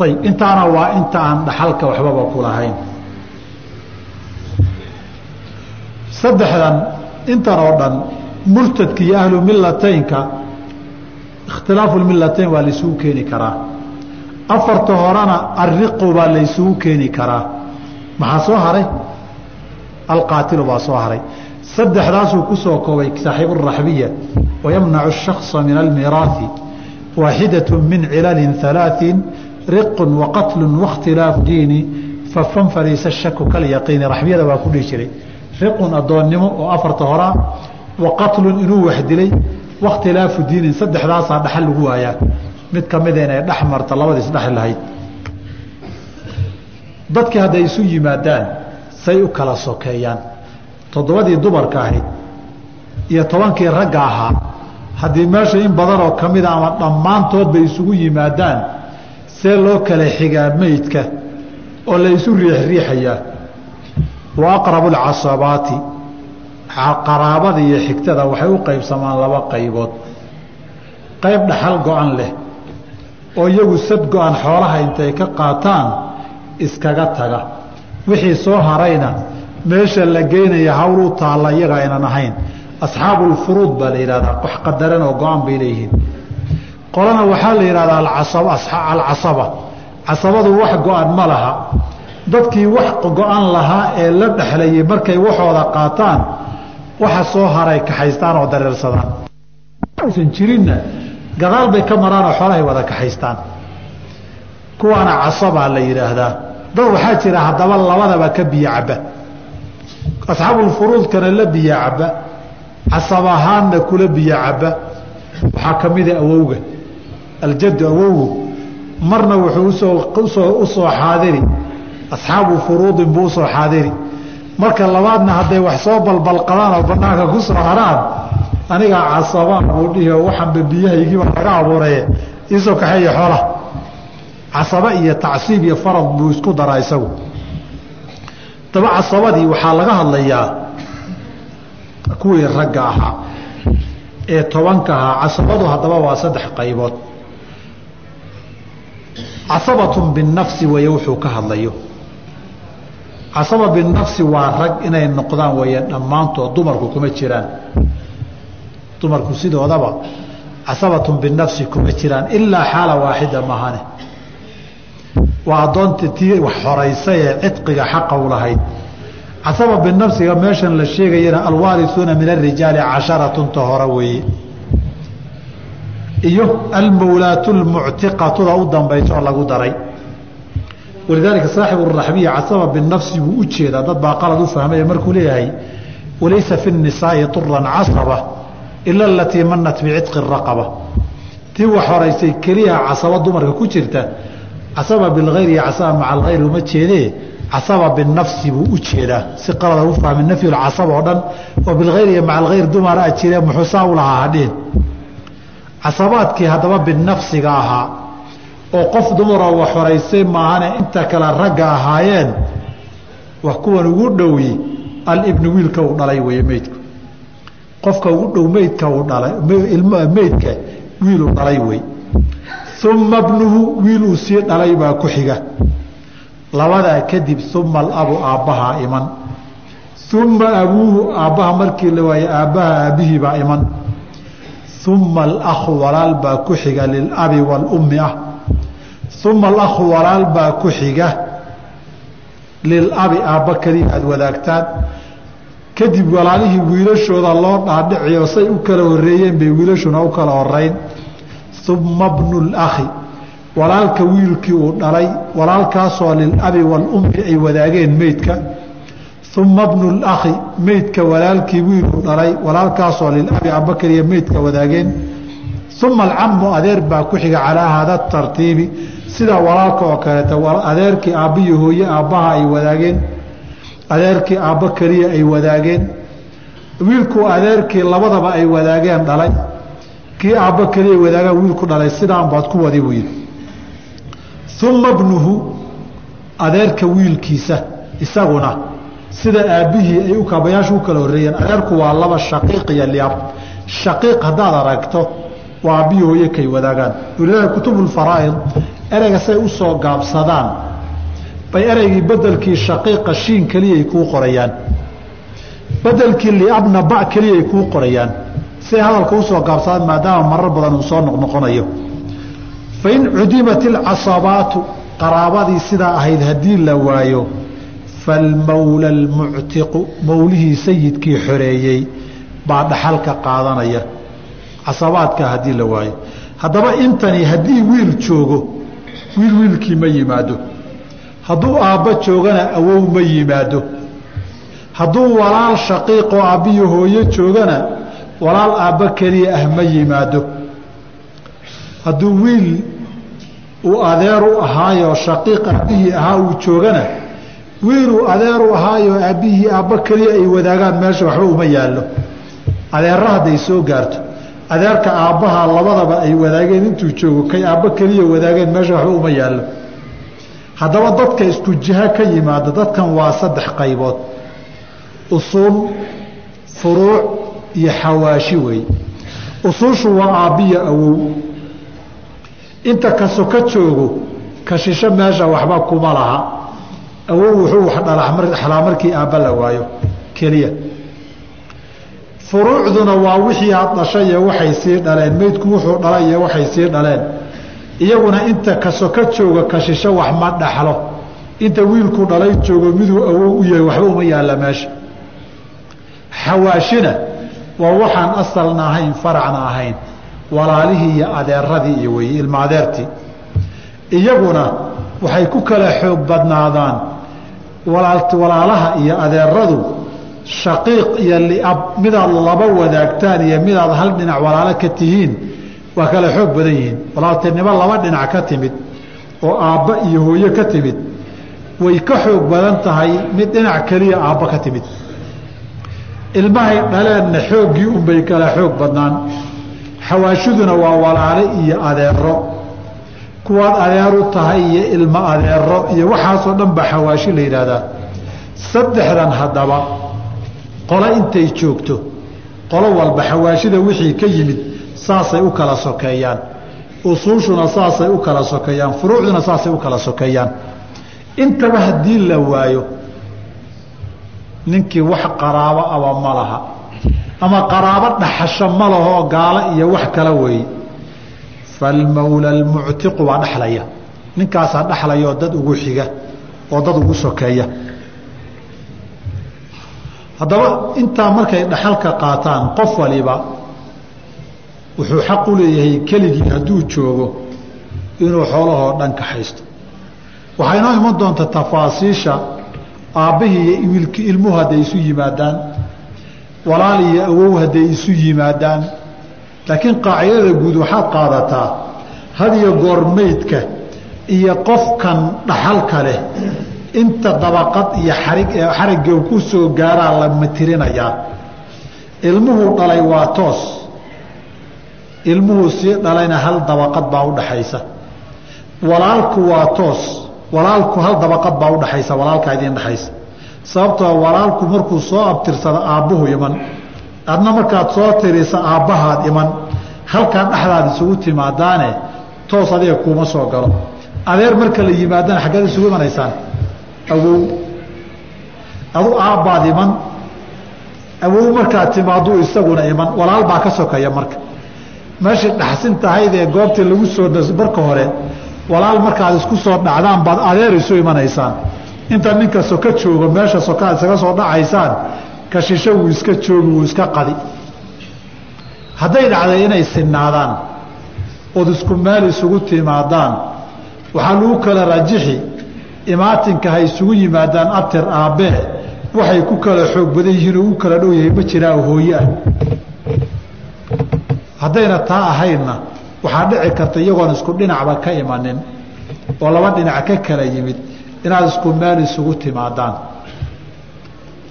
Ayib intaana waa inta aan dhaxalka waxbaba ku saddexdan intan oo dhan murtadka iyo ahlu milateynka ikhtilaafu milateyn waa laysugu keeni karaa. Afarta horena ariqu baa laysugu keeni karaa maxaa soo haray alqaatilu baa soo haray saddexdaasuu ku soo koobay saaxiibu raxbiya wayamnacu الshakصa min almiraaثi waaxidaة min cilali ثalaaثin riq waqatlu waاkhtilaafu diini fafan fariisa shaku kalyaqiini raxbiyada waa ku dhihi jiray riqun addoonnimo oo afarta horaa wa qatlun inuu wax dilay wakhtilaafu diinin saddexdaasaa dhaxal lagu waayaa mid ka mida inay dhex marta labadiis dhexli lahayd dadkii hadday isu yimaadaan say u kala sokeeyaan. Toddobadii dumarka ahayd iyo tobankii ragga ahaa haddii meesha in badanoo ka mida ama dhammaantood bay isugu yimaadaan see loo kala xigaa meydka oo la isu riixriixayaa wa aqrabu alcasabaati qaraabada iyo xigtada waxay u qaybsamaan laba qaybood. Qayb dhaxal go-an leh oo iyagu sad go-an xoolaha intay ka qaataan iskaga taga. Wixii soo harayna meesha la geynaya hawl u taalla iyaga aynan ahayn. Asxaabulfuruud baa la yidhahdaa wax qadaran oo go-an bay leeyihiin. Qolana waxaa la yidhahdaa alcasaba. Casabadu wax go-an ma laha. Dadkii wax go-an lahaa ee la dhexlayay markay waxooda qaataan waxa soo haray kaxaystaan oo dareersadaan. San jirinna gadaal bay ka maraan oo xoolahay wada kaxaystaan kuwaana casabaa la yidhaahdaa. Dad waxaa jira haddaba labadaba ka biyo cabba asxaabulfuruudkana la biyo cabba casab ahaanna kula biyo cabba waxaa ka mida awowga. Aljaddu awowgu marna wuxuu u soo u soo xaadiri. Asxaabu furuudin buu u soo xaadiri. Marka labaadna hadday wax soo balbalqadaan oo banaanka ku soo haraan anigaa casabaan buu dhihi oo waxanba biyahaygiiba laga abuuraye iisoo kaxeeya xoola casaba iyo tacsiib iyo farad buu isku daraa isagu. Daba casabadii waxaa laga hadlayaa kuwii ragga ahaa ee tobanka ahaa. Casabadu haddaba waa saddex qaybood. Casabatun binafsi weeye wuxuu ka hadlayo. Casaba binafsi waa rag inay noqdaan weeye dhammaantood dumarku kuma jiraan. Dumarku sidoodaba casabatun binafsi kuma jiraan ilaa xaala waaxida mahane waa addoonta tii wax horaysay ee cidqiga xaqa u lahayd. Casaba binafsiga meeshan la sheegayana alwaarisuuna min arijaali casharatun-ta hore weeye. Iyo almawlaatu lmuctiqatuda u dambaysa oo lagu daray. Walidaalika saaxibu raxbiya casaba binafsi buu u jeedaa dad baa qalad u fahmaya markuu leeyahay walaysa fi nisaa'i turan casaba ila alatii manat bicitqi raqaba. Tii wax horaysay keliya casaba dumarka ku jirta casaba bilgayr iyo casaba maca algayr uma jeedee casaba binafsi buu u jeedaa. Si qalada u fahmi nafyulcasaba oo dhan oo bilgayr iyo maca algayr dumara a jiree muxuusaa u lahaa hadhihin casabaadkii haddaba binafsiga ahaa oo qof dumaroo wax horaysay maahane inta kale ragga ahaayeen wax kuwan ugu dhowi alibnu wiilka uu dhalay weeye meydku. Qofka ugu dhow meydka uu dhalay meydka wiiluu dhalay wey uma bnuhu wiil uu sii dhalay baa ku xiga. Labadaa kadib uma alabu aabbahaa iman. Uma abuuhu aabbaha markii la waaye aabbaha aabbihii baa iman. Uma alakhu walaal baa ku xiga lilabi waalummi ah. Uma alakhu walaal baa ku xiga lilabi aabba keliya aada wadaagtaan. Kadib walaalihii wiilashooda loo dhaadhiciyo say u kala horeeyeen bay wiilashuna u kala horeyn uma bnu lakhi walaalka wiilkii uu dhalay walaalkaasoo lilabi waalummi ay wadaageen meydka uma bnu lakhi meydka walaalkii wiiluu dhalay walaalkaasoo lilabi aabba keliya meydka wadaageen. Uma alcamu adeer baa ku xiga calaa haada tartiibi. Sida walaalka oo kaleeta adeerkii aabbiyi hooye aabbaha ay wadaageen adeerkii aabba keliya ay wadaageen. Wiilkuu adeerkii labadaba ay wadaageen dhalay kii aabba keliya wadaagaan wiilku dhalay sidaan baad ku wadi buu yidhi uma bnuhu adeerka wiilkiisa isaguna sida aabbihii ay kaabayaashu u kala horreeyeen adeerku waa laba shaqiiq iyo liab shaqiiq haddaad aragto waa aabbihii hooye kay wadaagaan. Walilahi kutubulfaraa'id ereyga say u soo gaabsadaan bay ereygii bedelkii shaqiiqa shiin keliyay kuu qorayaan. Bedelkii liabna ba keliyay kuu qorayaan siay hadalka u soo gaabsadaan maadaama marar badan uu soo noqnoqonayo fain cudimat ilcasabaatu qaraabadii sidaa ahayd haddii la waayo falmawla almuctiqu mawlihii sayidkii xoreeyey baa dhaxalka qaadanaya. Casabaadka haddii la waayo. Haddaba intani haddii wiil joogo wiil wiilkii ma yimaado. Hadduu aabba joogana awow ma yimaado. Hadduu walaal shaqiiqoo aabbiyo hooyo joogana walaal aabba keliya ah ma yimaado. Hadduu wiil uu adeer u ahaayo shaqiiq aabbihii ahaa uu joogana wiiluu adeer u ahaayo aabbihii aabbo keliya ay wadaagaan meesha waxba uma yaallo. Adeerra hadday soo gaarto. Adeerka aabbaha labadaba ay wadaageen intuu joogo kay aabbo keliya wadaageen meesha waxba uma yaallo. Haddaba dadka isku jiha ka yimaada dadkan waa saddex qaybood. Usuul furuuc iyo xawaashi wey usuushu waa aabbiya awow. Inta kaso ka joogo ka meesha waxba kuma laha. Awow wuxuu wax dhalaa markii aabba la waayo keliya. Furuucduna waa wixii aad dhashay iyo waxay sii dhaleen. Meydku wuxuu dhalay iyo waxay sii dhaleen. Iyaguna inta kaso ka jooga ka wax ma dhaxlo. Inta wiilku dhalay joogo miduu awow u yahay waxba uma yaalla meesha. Xawaashina waa waxaan asalna ahayn faracna ahayn walaalihii iyo adeeradii iyo weye ilma adeertii iyaguna waxay ku kala xoog badnaadaan walaalaha iyo adeeradu shaqiiq iyo liab midaad laba wadaagtaan iyo midaad hal dhinac walaalo ka tihiin waa kala xoog badan yihiin. Walaaltinimo laba dhinac ka timid oo aabba iyo hooye ka timid way ka xoog badan tahay mid dhinac keliya aabba ka timid ilmahay dhaleenna xooggii unbay kala xoog badnaan. Xawaashiduna waa walaale iyo adeero kuwaad adeeru tahay iyo ilmo adeero iyo waxaasoo dhan baa xawaashi la yidhaahdaa. Saddexdan haddaba qolo intay joogto qolo walba xawaashida wixii ka yimid saasay u kala sokeeyaan. Usuushuna saasay u kala sokeeyaan furuucduna saasay u kala sokeeyaan. Intaba haddii la waayo ninkii wax qaraabo aba ma laha. Ama qaraabo dhaxasho ma lahoo gaalo iyo wax kala weeye falmawla almuctiqu waa dhexlaya ninkaasaa dhexlayaoo dad ugu xiga oo dad ugu sokeeya. Haddaba intaa markay dhaxalka qaataan qof waliba wuxuu xaq u leeyahay keligii hadduu joogo inuu xoolahoo dhan ka haysto. Waxaa inoo iman doonta tafaasiisha aabbihii iyo wiilki ilmuhu hadday isu yimaadaan walaal iyo awow hadday isu yimaadaan. Laakiin qaacidada guud waxaad qaadataa had iyo goor meydka iyo qofkan dhaxalka leh inta dabaqad iyo xarig xarigga ku soo gaaraa la matirinayaa. Ilmuhu dhalay waa toos. Ilmuhu sii dhalayna hal dabaqad baa udhaxaysa walaalku waa toos walaalku hal dabaqad baa udhaxaysa walaalkaa idiin dhexaysa sababtoo walaalku markuu soo abtirsado aabbuhu iman adna markaad soo tirisa aabbahaad iman halkaa dhexdaad isugu timaadaane toos adiga kuuma soo galo. Adeer marka la yimaadana xaggeed isugu imanaysaan? Awow adu aabbaad iman awow markaad timaaduu isaguna iman walaal baa ka sokeeya marka. Meeshii dhaxsin tahaydee goobtii lagu soo marka hore walaal markaad isku soo dhacdaan baad adeer isu imanaysaan. Inta ninka soka joogo meesha sokaad isaga soo dhacaysaan ka shisho wuu iska joogi wuu iska qadi. Hadday dhacday inay sinaadaan ood isku meel isugu timaadaan waxaa lagu kala rajixi imaatinka ha isugu yimaadaan abtir aabbee waxay ku kala xoog badan yihiin oo u kala dhow yahay ma jiraa hooye ah haddayna taa ahaynna waxaa dhici karta iyagoon isku dhinacba ka imanin oo laba dhinac ka kala yimid inaad isku meel isugu timaadaan.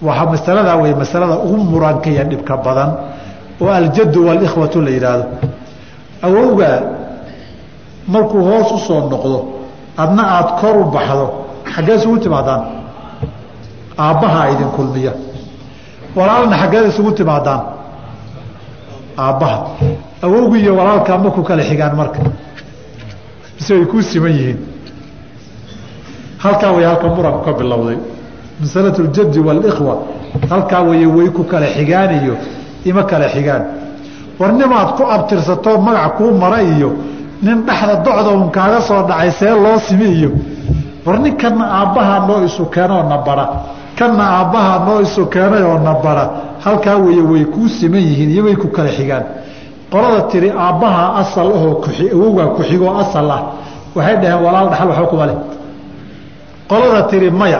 Waa masaladaa wey masalada ugu muranka iyo dhibka badan oo aljaddu walikhwatu la yidhaahdo awowgaa markuu hoos u soo noqdo adna aada kor u baxdo xaggee isugu timaadaan? Aabbahaa idin kulmiya walaalna xaggeed isugu timaadaan? Aabbaha awowgii iyo walaalkaa ma ku kala xigaan marka. Mise way kuu siman yihiin. Halkaa way halka muranku ka bilowday. Masalatu ljaddi waalikhwa halkaa way way ku kala xigaan iyo ima kala xigaan. War nimaad ku abtirsatoo magac kuu mara iyo nin dhexda docda un kaaga soo dhacay see loo simi iyo. War ninkanna aabbahaa noo isu keenoo na bara. Kanna aabbahaa noo isu keenay oo na halkaa wey way kuu siman yihiin iyo way ku kala xigaan qolada tiri aabbahaa asal ahoo awowgaa ku-xigoo asal ah. Waxay dhaheen walaal dhaxal waxba kuma leh. Qolada tiri maya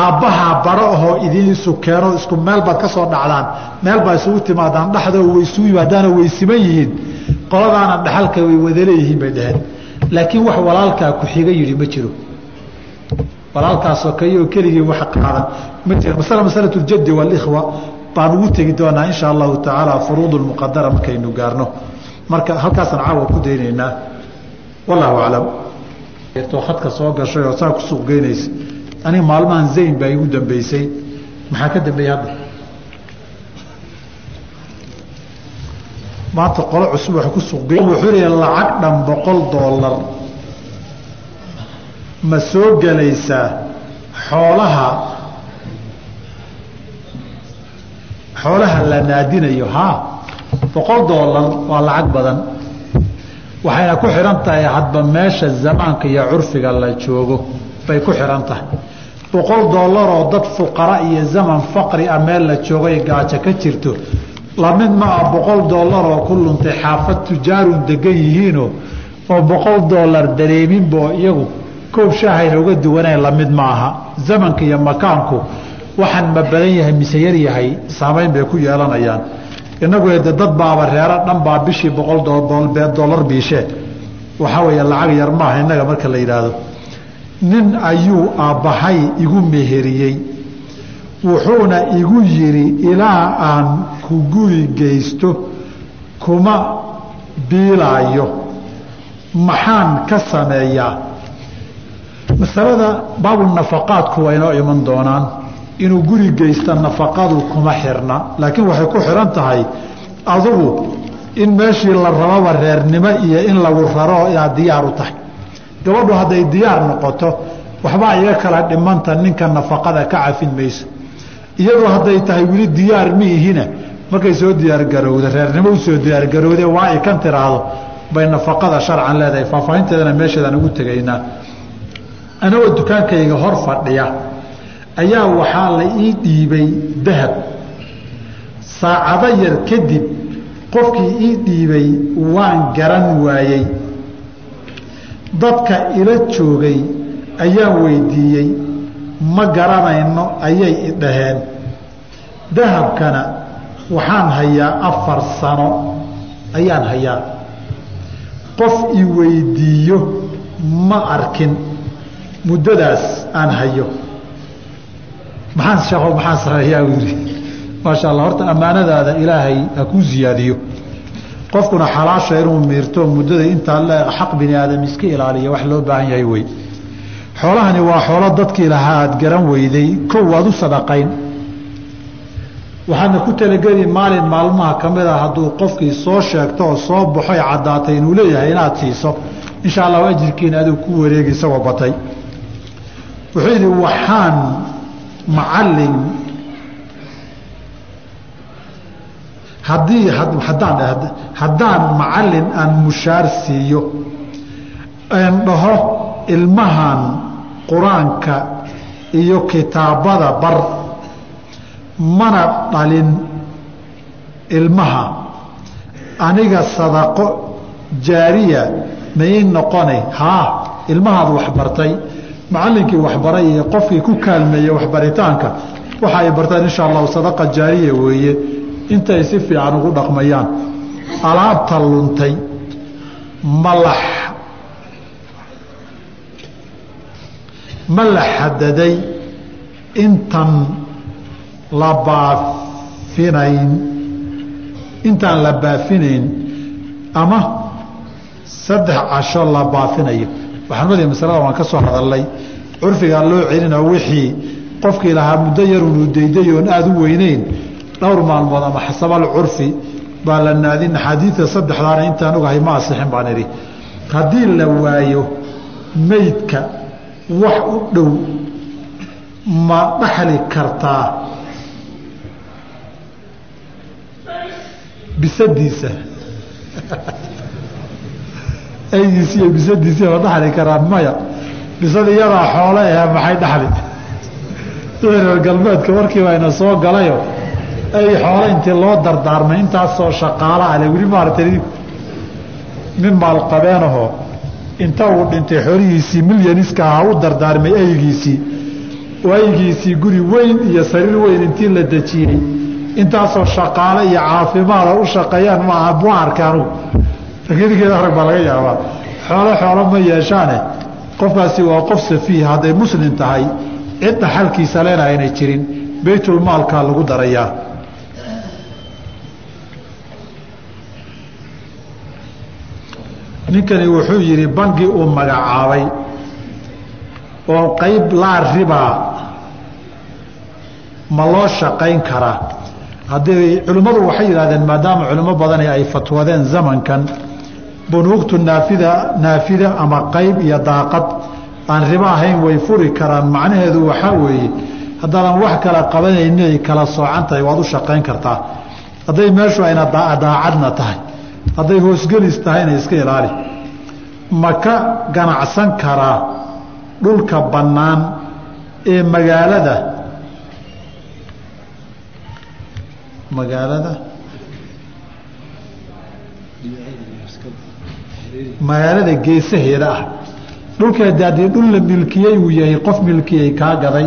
aabbahaa baro ahoo idiin isu keeno isku meel baad ka soo dhacdaan meel baa isugu timaadaan dhexdoo way isugu yimaadaanoo way siman yihiin. Qoladaana dhaxalka way wadaleeyihiin bay dhaheen. Laakiin wax walaalkaa ku xiga yidhi ma jiro. Walaalkaasoo kayoo keligii wax qaadan. Ma jiro masala masalatu waalikhwa baan ugu tegi doonaa insha allahu tacaala furuud lmuqadara markaynu gaarno. Marka halkaasaan caawa ku daynaynaa wallahu aclam. Khadka soo gashay oo saa ku suuq geynaysa aniga maalmahan zayn baa igu dambeysay maxaa ka dambeeyey hadda? Maanta qolo cusub wa ku suuqgey wuxuu leeya lacag dhan boqol doolar ma soo gelaysaa xoolaha xoolaha la naadinayo haa boqol doolar waa lacag badan. Waxayna ku xidhan tahay hadba meesha zamaanka iyo curfiga la joogo bay ku xidhan tahay. Boqol doolaroo dad fuqara iyo zaman faqri ah meel la joogay gaajo ka jirto la mid ma ah boqol doolaroo ku luntay xaafad tujaarun degan yihiino oo boqol doolar dareeminbo iyagu koob shaahayna uga duwanayn la mid ma aha. Zamanka iyo makaanku waxaan ma badan yahay mise yar yahay saamayn bay ku yeelanayaan. Inagu de dad baaba reero dhan baa bishii boqol doolar biishee waxaa weeye lacag yar maaha innaga marka la yidhaahdo. Nin ayuu aabbahay igu meheriyey. Wuxuuna igu yidhi ilaa aan ku guri geysto kuma biilaayo. Maxaan ka sameeyaa? Masalada baabunafaqaadku waa inoo iman doonaan inuu guri geysta nafaqadu kuma xirna laakiin waxay ku xihan tahay adugu in meeshii la rababa reernimo iyo in lagu raro inaad diyaar u tahay. Gabadhu hadday diyaar noqoto waxbaa iga kala dhimanta ninka nafaqada ka cafin mayso. Iyadoo hadday tahay weli diyaar miihina markay soo diyaargarowda reernimo u soo diyaargarowde waa ay kan tiraahdo bay nafaqada sharcan leedahay faahfaahinteedana meesheedaan ugu tegaynaa. Anagoo dukaankayga hor fadhiya ayaa waxaa la ii dhiibay dahab. Saacado yar kadib qofkii ii dhiibay waan garan waayey. Dadka ila joogay ayaan weydiiyey ma garanayno ayay idhaheen dahabkana waxaan hayaa afar sano ayaan hayaa. Qof i weydiiyo ma arkin muddadaas aan hayo maxaan sheeko maxaan sameeyaa uu yidhi maasha allah horta ammaanadaada ilaahay ha kuu siyaadiyo. Qofkuna xalaasha inuu miirto muddada intaa le xaq bini aadam iska ilaaliya wax loo baahan yahay wey xoolahani waa xoolo dadkii lahaa aad garan weyday kow waad u sadaqayn. Waxaadna ku talageli maalin maalmaha ka mid a hadduu qofkii soo sheegto oo soo baxoy caddaatay inuu leeyahay inaad siiso. Insha allahu ajirkiina adigu ku wareegi isagoo batay. Wuxuu yidhi waxaan macallin. Haddii haddaan haddaan macallin aan mushaar siiyo een dhaho ilmahan qur'aanka iyo kitaabada bar mana dhalin ilmaha. Aniga sadaqo jaariya may noqonay? Haa ilmahaad waxbartay macallinkii waxbaray iyo qofkii ku kaalmeeyey waxbaritaanka waxa ay bartaan insha allahu sadaqa jaariya weeye intay si fiican ugu dhaqmayaan. Alaabta luntay malax ma la xadaday intan la baafinayn intaan la baafinayn ama saddex casho la baafinayo waxaanmadi masalada waan ka soo hadalnay curfigaa loo celina wixii qofkii lahaa muddo yarunu dayday oon aada u weyneyn dhowr maalmood ama xasabal curfi baa la naadin. Axaadiida saddexdaana intaan ogahay ma asixin baan idhi. Haddii la waayo meydka wax u dhow ma dhaxli kartaa? Bisadiisa [laughs] aygiisi iyo bisadiisi ma dhaxli karaan maya. Bisad iyadaa xoole ahe maxay dhaxli? Reer galbeedka warkiiba ayna soo galayo ay xoole intii loo dardaarmay intaasoo shaqaala ale weli maaragtay nin maalqabeenaho inta uu dhintay xoolihiisii milyaniska ahaa u dardaarmay aygiisii. Oo guri weyn iyo sariir weyn intii la dejiyey. Intaasoo shaqaale iyo caafimaada u shaqeeyaan maaha bu arka anugu lakiinkeeda arag baa laga yaabaa. Xoolo xoolo ma yeeshaane. Qofkaasi waa qof safiih hadday muslim tahay cid dhaxalkiisa lena aynay jirin baytulmaalkaa lagu darayaa. Ninkani wuxuu yidhi bangi uu magacaabay oo qayb laa ribaa ma loo shaqayn karaa. Haddii culimmadu waxay yidhahdeen maadaama culimo badani ay fatwadeen zamankan bunuugtu naafida naafida ama qayb iyo daaqad aan ribo ahayn way furi karaan. Macnaheedu waxaa weeye haddaadan wax kala qabanayn inay kala soocan tahay waad u shaqayn kartaa. Hadday meeshu ayna daacadna tahay hadday hoosgelis tahayna iska ilaali. Ma ka ganacsan karaa dhulka bannaan ee magaalada? Magaalada magaalada geesaheeda ah. Dhulkeeda haddii dhul la milkiyey uu yahay qof milkiyey kaa gaday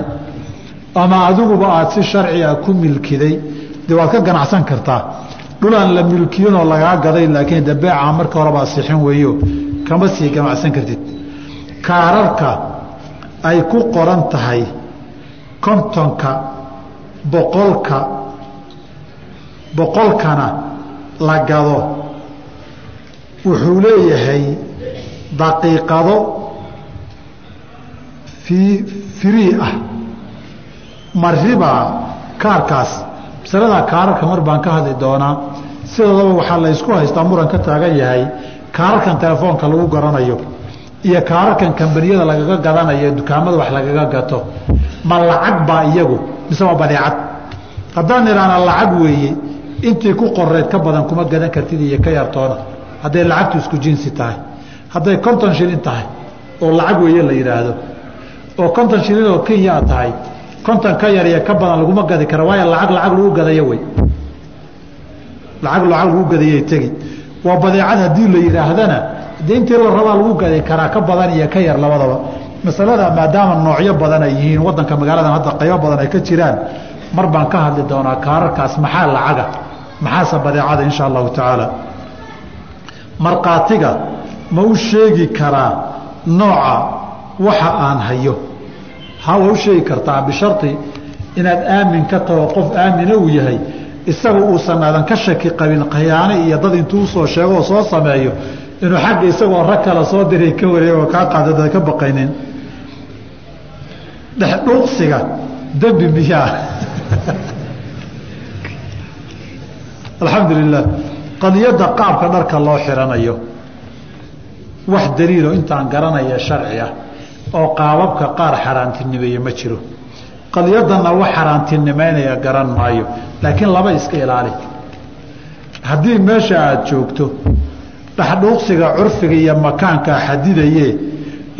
ama adiguba aada si sharciga ku milkiday dee waad ka ganacsan kartaa. Dhulaan la milkiyanoo lagaa gaday laakiin de beeca marka horebaa sixin weeyo kama sii ganacsan kartid. Kaararka ay ku qoran tahay kontonka boqolka boqolkana la gado wuxuu leeyahay daqiiqado fii firii ah. Maribaa kaarkaas masalada kaararka mar baan ka hadli doonaa sidoodaba waxaa la ysku haystaa muran ka taagan yahay kaararkan telefoonka lagu garanayo iyo kaararkan kambaniyada lagaga gadanayo dukaamada wax lagaga gato. Ma lacag baa iyagu mise waa badeecad? Haddaan idhaana lacag weeye intii ku qoreed ka badan kuma gadan kartid iyo ka yartoona hadday lacagtu isku jinsi tahay hadday konton shilin tahay oo lacag weeye la yidhaahdo oo konton shilin oo kenya tahay konton ka yar ka badan laguma gadi kara waayo lacag lacag lagu gadayo wey. Lacag lacag lagu gadayay tegi. Waa badeecad haddii la yidhaahdana dee intii la rabaa lagu gadi karaa ka badan iyo ka yar labadaba. Masalada maadaama noocyo badan ay yihiin wadanka magaaladan hadda qaybo badan ay ka jiraan mar baan ka hadli doonaa kaararkaas maxaa lacaga? Maxaase badeecada insha allahu tacaala markhaatiga ma u sheegi karaa nooca waxa aan hayo. Ha waa u sheegi kartaa bishari inaad aamin ka taho qof aamina uu yahay isaga uusan aadan ka shaki qabin khiyaano iyo dad intuu u soo sheego oo soo sameeyo inuu xagga isagoo rag kala soo diray ka wareego kaa qaadada ka baqaynin. Dhexdhuuqsiga dembi miyaa. [laughs] Alxamdu lilah qadiyadda qaabka dharka loo xiranayo. Wax daliilo intaan garanaya sharci ah oo qaababka qaar xaaraantinimeeye ma jiro. Qadiyadanna wax xaaraantinimeynaya garan maayo laakiin laba iska ilaali. Haddii meesha aada joogto dhexdhuuqsiga curfiga iyo makaankaa xadidaye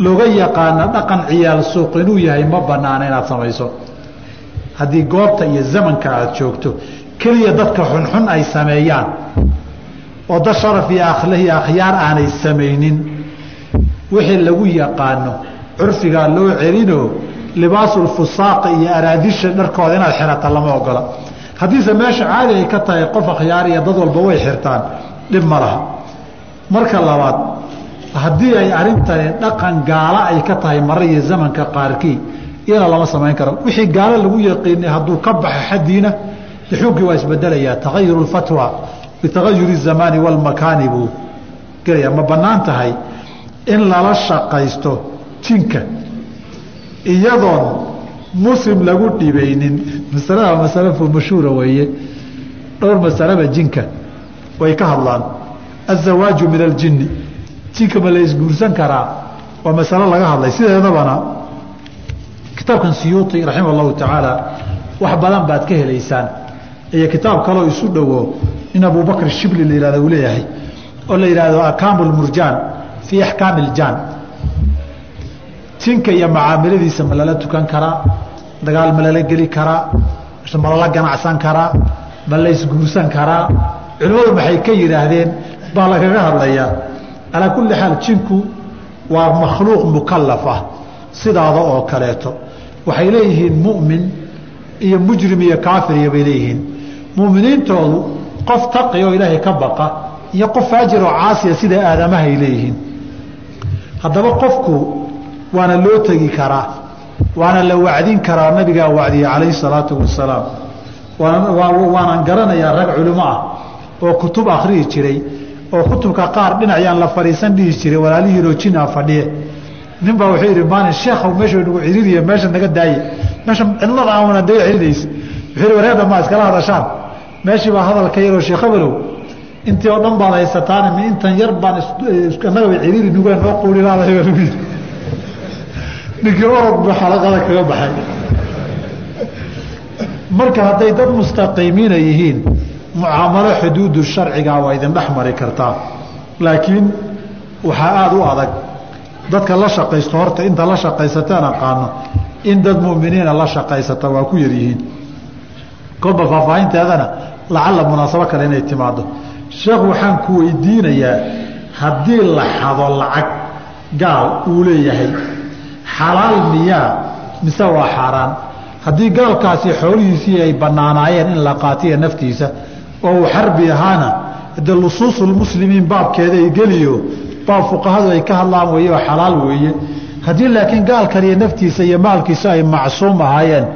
looga yaqaano dhaqan ciyaal suuq inuu yahay ma banaana inaad samayso. Haddii goobta iyo zamanka aada joogto keliya dadka xunxun ay sameeyaan oo dad sharaf iyo akhlahi akhyaar aanay samaynin. Wixii lagu yaqaano curfigaa loo celinoo libaasulfusaaqi iyo araadisha dharkooda inaad xirata lama ogola. Haddiise meesha caadi ay ka tahay qof akhyaar iyo dad walba way xirtaan dhib ma laha. Marka labaad haddii ay arintani dhaqan gaala ay ka tahay mara iyo zamanka qaarkii iyana lama samayn karo. Wixii gaalo lagu yaqiinay hadduu ka baxo xaddiina xuunkii waa isbedelayaa tagayuru lfatwa bitagayuri الzamaani wاlmakaani buu gelaya ma bannaan tahay in lala shaqaysto jinka iyadoon muslim lagu dhibaynin masalada masale mashhuura weeye dhowr masaleba jinka way ka hadlaan aلzawaaju min aljini jinka ma la isguursan karaa waa masalo laga hadlay sideedabana kitaabkan siyuuطi raximah اllahu tacaala wax badan baad ka helaysaan iyo kitaab kaloo isu dhowo in abubakr shibli la yihahdo uu leeyahay oo la yidhaahdo akaamu lmurjaan fii axkaami iljaan jinka iyo macaamiladiisa ma lala tukan karaa dagaal ma lala geli karaa ma lala ganacsan karaa ma la isguursan karaa culimmadu maxay ka yidhaahdeen baa lagaga hadlayaa calaa kulli xaal jinku waa makhluuq mukalaf ah sidaada oo kaleeto. Waxay leeyihiin mu'min iyo mujrim iyo kaafiriyo bay leeyihiin muminiintoodu qof taqi oo ilaahay ka baqa iyo qof faajir oo caasiya sida aadamahay leeyihiin. Haddaba qofku waana loo tegi karaa waana la wacdin karaa nabigaa wacdiyey calayhi salaatu wasalaam waanaan garanayaa rag culimo ah oo kutub akhriyi jiray oo kutubka qaar dhinacayaan la fadhiisan dhihi jiray walaalihiinoo jinaa fadhiye. Nin baa wuxuu yidhi maalin sheekhow meesha nagu ciriiriya meesha naga daaye meesha cidlada aana daga celinaysa wuxuu yidhi wareer dhammaa iskala hadashaan meeshii baa hadalka yaroo sheekhabarow intii oo dhan baad haysataan intan yar baan annaga bay ciriiri nugaan noo lagu yidhi. Ninkii orod buu xalaqada kaga baxay. Marka hadday dad mustaqiimiina yihiin mucaamalo xuduudu sharcigaa waa idin dhex mari kartaa. Laakiin waxaa aada u adag dadka la shaqaysto horta inta la shaqaysataan aqaano in dad muminiina la shaqaysata waa ku yaryihiin kolba faahfaahinteedana lacalla munaasabo kale inay timaado sheekh waxaan ku weydiinayaa haddii la xado lacag gaal uu leeyahay xalaal miyaa mise waa xaaraan? Haddii gaalkaasi xoolihiisii ay bannaanaayeen in la qaatiya naftiisa oo uu xarbi ahaana de lusuusulmuslimiin baabkeeda ay geliyo baab fuqahadu ay ka hadlaan weeye oo xalaal weeye. Haddii laakiin gaalkaniyo naftiisa iyo maalkiisa ay macsuum ahaayeen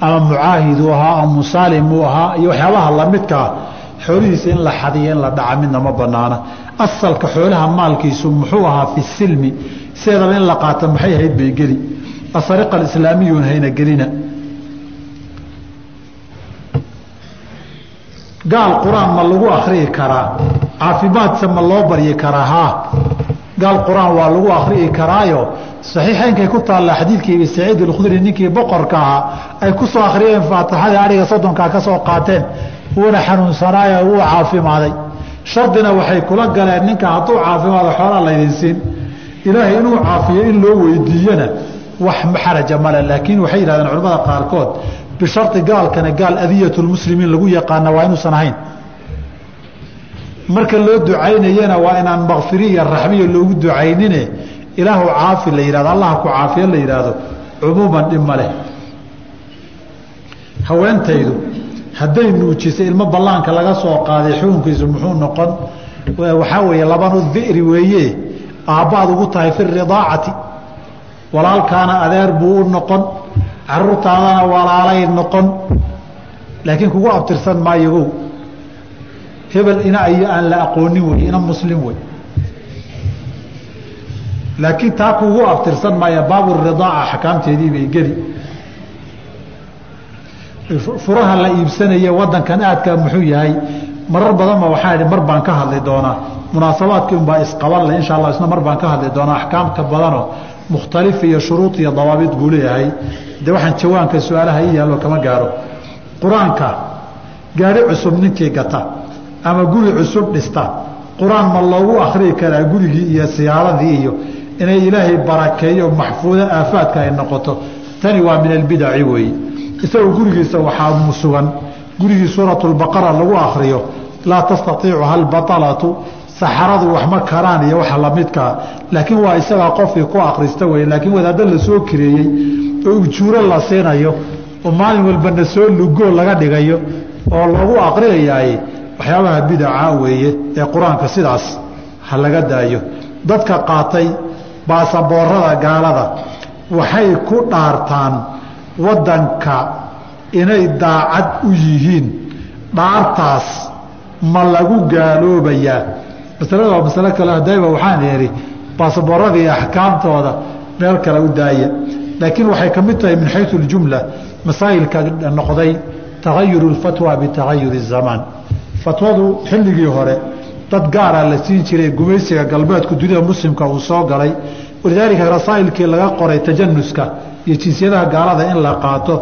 ama mucaahid uu ahaa ama musaalim uu ahaa iyo waxyaabaha lamidkaa xoolihiisa in la xadiyo in la dhaca midna banaana. Asalka xoolaha maalkiisu muxuu ahaa fi silmi. Sideedaba in la qaato maxay ahayd bay geli. Asariqa alislaamiyun hayna gelina. Gaal qur'aan ma lagu akriyi karaa. Caafimaadsa ma loo baryi karaa haa. Gaal qur'aan waa lagu akriyi karaayo saxiixeynkay ku taalla xadiidkii abi saciid alkhudri ninkii boqorka ahaa ay ku soo akhriyeen faatixadii adhiga soddonkaa ka soo qaateen wuuna xanuunsanaayo wuu caafimaaday. Shardina waxay kula galeen ninka hadduu caafimaado xoolaa laydin siin. Ilaahay inuu caafiyo in loo weydiiyana wax xaraja male laakiin waxay yidhahdeen culamada qaarkood bishari gaalkana gaal adiyatulmuslimiin lagu yaqaana waa inuusan ahayn. Marka loo ducaynayana waa inaan makfiriya raxmiya loogu ducaynine ilaahu caafi la yihahdo allah ku caafiyo la yidhaahdo cumuuman dhib ma leh. Haweentaydu hadday nuujisay ilmo ballaanka laga soo qaaday xukunkiisu muxuu noqon? Waxaa weeye labanu diri weeye aabbaad ugu tahay fi ridaacati. Walaalkaana adeer buu u noqon caruurtaadana walaalay noqon. Laakiin kugu abtirsan maayogow hebel ina iyo aan la aqoonin wey ina muslim wey laakiin taa kugu abtirsan maaya baaburidaaca axkaamteedii bay geli. Furaha la iibsanaya wadankan aadka muxuu yahay marar badanba waxaa idhi mar baan ka hadli doonaa. Munaasabaadkii unbaa isqaban insha allah isna mar baan ka hadli doonaa. Axkaamka badanoo mukhtalif iyo shuruud iyo dawaabid buu leeyahay. De waxaan jawaanka su'aalaha ii yaallo kama gaaro. Qur'aanka gaari cusub ninkii gata ama guri cusub dhista qur'aan ma loogu akrii karaa gurigii iyo siyaaradii iyo inay ilaahay barakeeyo maxfuudo aafaadka ay noqoto. Tani waa min albidaci weeye isagoo gurigiisa waxaa sugan. Gurigii suuratulbaqara lagu akriyo laa tastaiicuha albaalatu saxaradu wax ma karaan iyo waxa lamidkaa laakiin waa isagaa qofkii ku akrista wey laakiin wadaaddo la kireeyey oo ujuuro la siinayo oo maalin walbana soo lugoo laga dhigayo oo lagu aqriyayaay waxyaabaha bidaca weeye ee qur'aanka sidaas ha laga daayo. Dadka qaatay baasaboorada gaalada waxay ku dhaartaan waddanka inay daacad u yihiin dhaartaas ma lagu gaaloobayaa masalada waa masalo kale hadayba waxaan idhi baasaboorada iyo axkaamtooda meel kale u daaya laakiin waxay ka mid tahay min xayu اljumla masaa'ilka noqday tagayuru اlfatwa bitagayuri الzamaan fatwadu xilligii hore dad gaaraa la siin jiray gumaysiga galbeedku dunida muslimka uu soo galay walidaalika rasaa'ilkii laga qoray tajanuska iyo jinsiyadaha gaalada in la qaato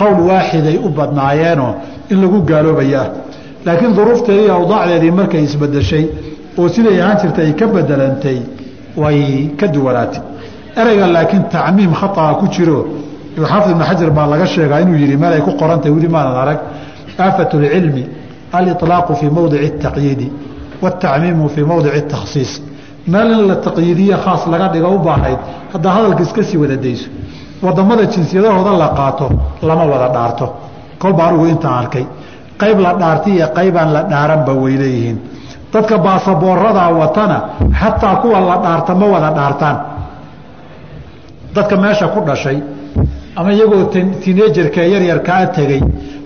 qowl waaxiday u badnaayeenoo in lagu gaaloobayaa laakiin duruufteedii iyo awdaacdeedii markay isbedeshay oo siday ahaan jirtay ay ka bedelantay way ka duwanaatay ereyga laakiin tacmiim khaaa ku jiro xaafid ibn xajar baa laga sheegaa inuu yihi meel ay ku qorantahy weli maanan arag aafat اlcilmi aliطlaaqu fii mowdici الtaqyiidi wاtacmiimu fii mowdici takhsiis meel in la taqyiidiye khaas laga dhigo u baanayd haddaa hadalka iska sii wada dayso waddamada jinsiyadahooda la qaato lama wada dhaarto kolba anigu intaan arkay qayb la dhaartay iyo qaybaan la dhaaranba way leeyihiin dadka baasaboorada watana xataa kuwa la dhaarta ma wada dhaartaan dadka meesha ku dhashay ama iyagoo tineejarka yaryarkaa tegey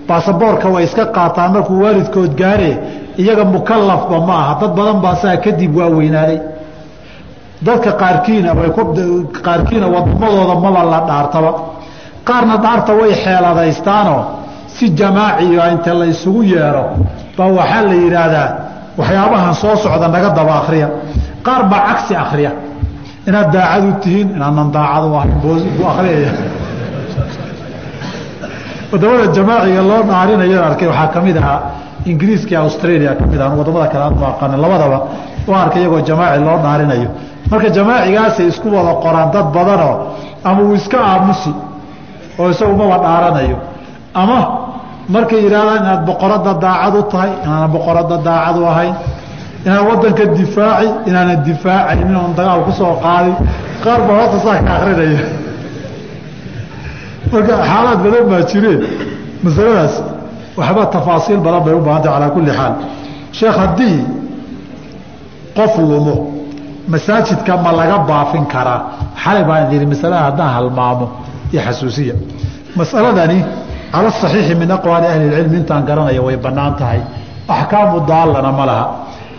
baasaboorka way iska qaataan markuu waalidkood gaare iyaga mukalafba ma aha dad badan baa saa kadib waa weynaaday dadka qaarkiina qaarkiina wadamadooda maba la dhaartaba. Qaarna dhaarta way xeeladaystaanoo si jamaaciya inta la yeero baa waxaa la yidhaahdaa waxyaabahan soo socda naga daba akriya qaar baa cagsi akriya inaad daacad u tihiin inaanan daacad u ahayn buu akriyaya [laughs] waddamada jamaaciga loo dhaarinayo arkay waxaa ka mid ahaa ingiriiska australia ka mid ah waddamada kale aan aqanin labadaba u arkay iyagoo jamaaci loo dhaarinayo marka jamaacigaasay isku wada qoraan dad badanoo ama uu iska aamusi oo isagu dhaaranayo ama markay yidhahdaan inaad boqoradda daacad u tahay inaanan boqoradda daacad u ahayn inaan wadanka difaaci inaanan difaacayn inaan dagaal ku soo qaadin qaar baa hoosta saa ka akrinaya marka xaalaad badan baa jireen masaladaas waxba tafaasiil badan bay u baahantay calaa kulli xaal. Sheekh haddii qof lumo masaajidka ma laga baafin karaa? Xalay baan idhi masalada haddaan halmaamo iyo xasuusiya. Masaladani cala saxiixi min aqwaali ahli ilcilmi intaan garanaya way bannaan tahay. Axkaamu daallana ma laha.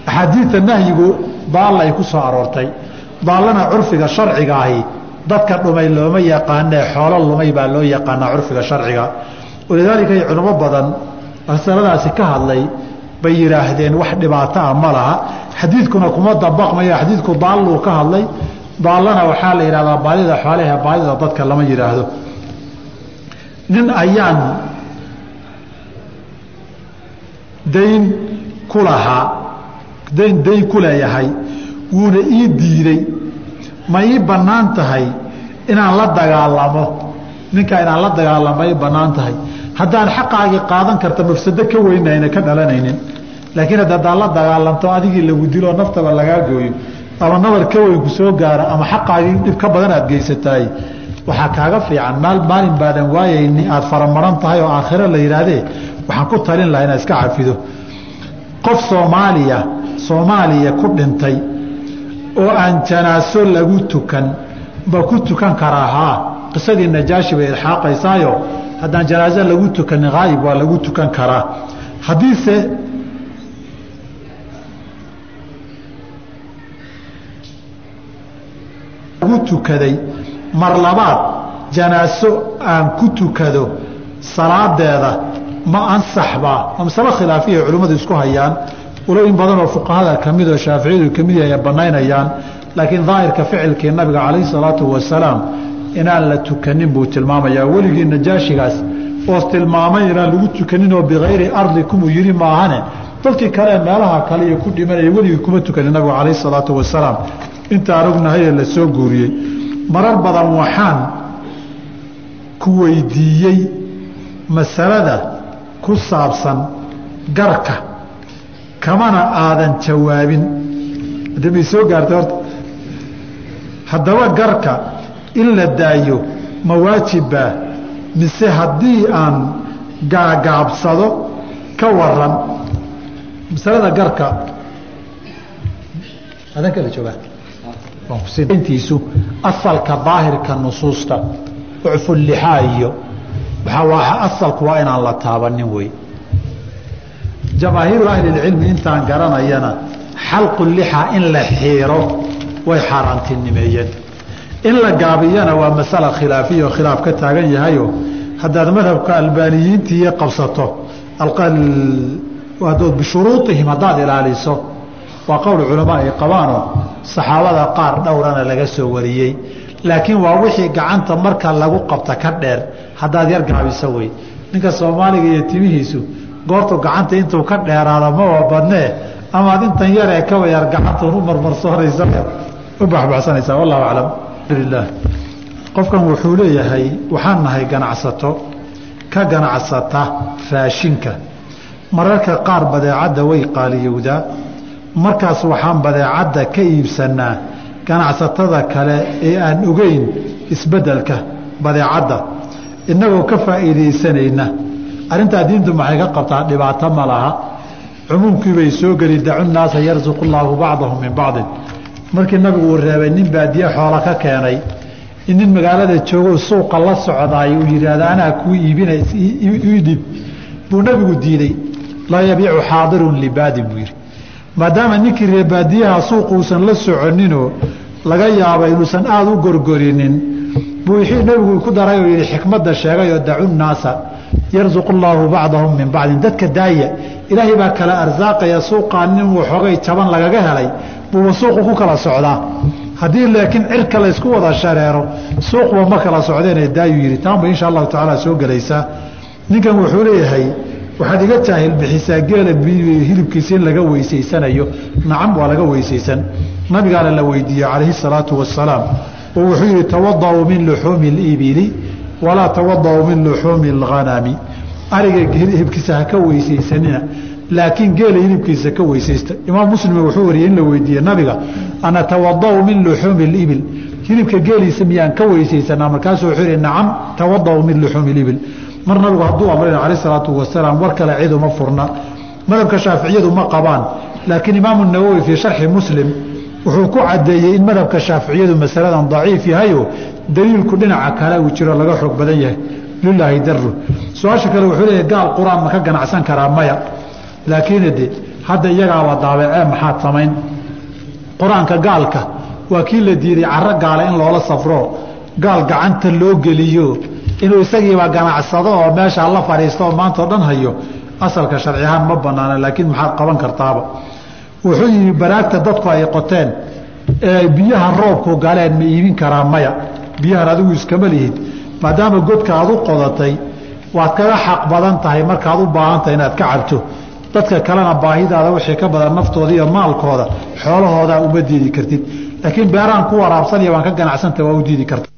Axaadiidta nahyigu daalla ay ku soo aroortay. Daallana curfiga sharciga ahi dadka dhumay looma yaqaanee xoolo lumay baa loo yaqaanaa curfiga sharciga walidaalika culimo badan masaladaasi ka hadlay bay yidhaahdeen wax dhibaato ah ma laha. Xadiidkuna kuma dabaqmayo xadiidku daalluu ka hadlay. Daallana waxaa la yidhahdaa baadida xoolahe baadida dadka lama yidhaahdo nin ayaan dayn ku lahaa dayn dayn ku leeyahay wuuna ii diiday ma ii bannaan tahay inaan la dagaalamo. Ninkaa inaan la dagaalamo ma ii bannaan tahay haddaan xaqaagii qaadan karta mafsado ka weynayna ka dhalanaynin. Laakiin hadda haddaad la dagaalamto adigii lagu dilo naftaba lagaa gooyo ama nabar ka weyn ku gaara ama xaqaagii dhib ka badan aad geysataay waxaa kaaga fiican. Maal maalin baadan waayayni aada faramaran tahay oo aakhiro la yidhaahdee waxaan ku talin lahaa inaad iska cafido. Qof soomaaliya soomaaliya ku dhintay oo aan janaaso lagu tukan ma ku tukan karaa haa. Qisadii najaashi bay ilxaaqaysaayo haddaan janaaso lagu tukanin haayib waa lagu tukan karaa. Haddiise lagu tukaday mar labaad janaaso aan ku tukado salaadeeda ma ansaxbaa waa masalo khilaafiya culimmadu isku hayaan. Ulooyin badan oo fuqahada ka mid oo shaaficiyadu ka mid yahay ay banaynayaan laakiin daahirka ficilkii nabiga calayhi salaatu wasalaam inaan la tukanin buu tilmaamayaa. Weligii najaashigaas oos tilmaamay inaan lagu tukanin oo bikayri ardikum uu yidhi maahane dadkii kale meelaha kale iyo ku dhimanaya weligii kuma tukanin. Nabigu calayhi salaatu wasalaam intaan ognahay ee la soo guuriyey. Marar badan waxaan ku weydiiyey masalada ku saabsan garka kamana aadan jawaabin. Adamay soo gaartay horta haddaba garka in la daayo ma waajibbaa mise haddii aan gaagaabsado ka waran masalada garka. Adan kala joogaa. Intiisu asalka daahirka nusuusta ucfulixaa iyo asalku waa inaan la taabanin wey. Jamaahiiru ahlilcilmi intaan garanayana xalqu lixaa in la xiiro way xaaraantinimeeyeen in la gaabiyana waa masala khilaafiya oo khilaaf ka taagan yahayo haddaad madhabka albaaniyiintiiyo qabsato adood bishuruuطihim haddaad ilaaliso waa qowl culamaa ay qabaanoo saxaabada qaar dhowrana laga soo wariyey. Laakiin waa wixii gacanta marka lagu qabta ka dheer haddaad yar gaabiso wey. Ninka soomaaliga iyo timihiisu goortu gacanta intuu ka dheeraado maba badnee amaad intan yaree kaba yar gacantuun u marmarsoonaysa u baxbaxsanaysaa wallahu aclam alhamdulilah qofkan wuxuu leeyahay waxaan nahay ganacsato ka ganacsata raashinka mararka qaar badeecadda way qaaliyowdaa. Markaas waxaan badeecadda ka iibsanaa ganacsatada kale ee aan ogeyn isbeddelka badeecadda. Innagoo ka faa'iidaysanayna. Arrintaa diintu maxay ka qabtaa? Dhibaato ma laha. Cumuumkii bay soo geli dacu naasa yarsuqu llaahu bacdahum min bacdin markii nabigu uu reebay nin baadiye xoola ka keenay. In nin magaalada joogo suuqa la socdaay uu yidhaahda anaa kuu iibina ii dhib. Buu nabigu diiday laa yabiicu xaadirun libaadin buu yidhi. Maadaama ninkii reebaadiyaha suuqa uusan la soconinoo laga yaaba inuusan aada u gorgorinin buu wixii nebigu ku daray oo yidhi xikmadda sheegayoo dacu nnaasa yarsuqu llaahu bacdahum min bacdin. Dadka daaya ilaahay baa kala arsaaqaya suuqaa nin waxoogay jaban lagaga helay buuba suuqu ku kala socdaa haddii laakiin cirka laysku wada shareero suuqba ma kala socdeenee daayuu yidhi taanba insha allahu tacaala soo gelaysaa ninkan wuxuu leeyahay waxaad iga jaahil bixisaa geela hilibkiisa in laga weysaysanayo nacam waa laga weysaysan. Nabigaana la weydiiyey calayhi salaatu wasalaam oo wuxuu yidhi tawada'uu min luxuumi اlibili walaa tawada'uu min luxuumi اlghanami ariga hilibkiisa ha ka weysaysanina laakiin geela hilibkiisa ka weysaysta. Imaam muslime wuxuu wariyey in la weydiiyey nabiga ana tawada'u min luxuumi اlibil hilibka geeliisa miyaan ka weysaysanaa markaasuu wuxuu yihi nacam tawada'uu min luxuumi اlibil mar nabigu hadduu amrayna calayh salaatu wasalaam war kale cid uma furna. Madhabka shaaficiyadu ma qabaan. Laakiin imaamu nawowi fii sharxi muslim wuxuu ku cadeeyey in madhabka shaaficiyadu masaladan daciif yahayo daliilku dhinaca kale uu jiro laga xoog badan yahay. Lilaahi daru su'aasha kale wuxuu leeyahy gaal qur'aan ma ka ganacsan karaa maya laakiin de hadda iyagaaba daabacee maxaad samayn? Qur'aanka gaalka waa kii la diiday caro gaale in loola safro gaal gacanta loo geliyo inuu isagiiba ganacsado oo meeshaa la fadhiisto oo maantao dhan hayo. Asalka sharci ahaan ma banaana laakiin maxaad qaban kartaaba. Wuxuu yihi baraagta dadku ay qoteen ee biyaha roobku galeen ma iibin karaa maya. Biyahan adigu iskama lihid. Maadaama godka aad u qodatay waad kaga xaq badan tahay markaad u baahantahay inaad ka cabto dadka kalena baahidaada wixii ka badan naftooda iyo maalkooda. Xoolahooda uma diidi kartid. Laakiin beerahan ku waraabsanaya waan ka ganacsanta waa u diidi karta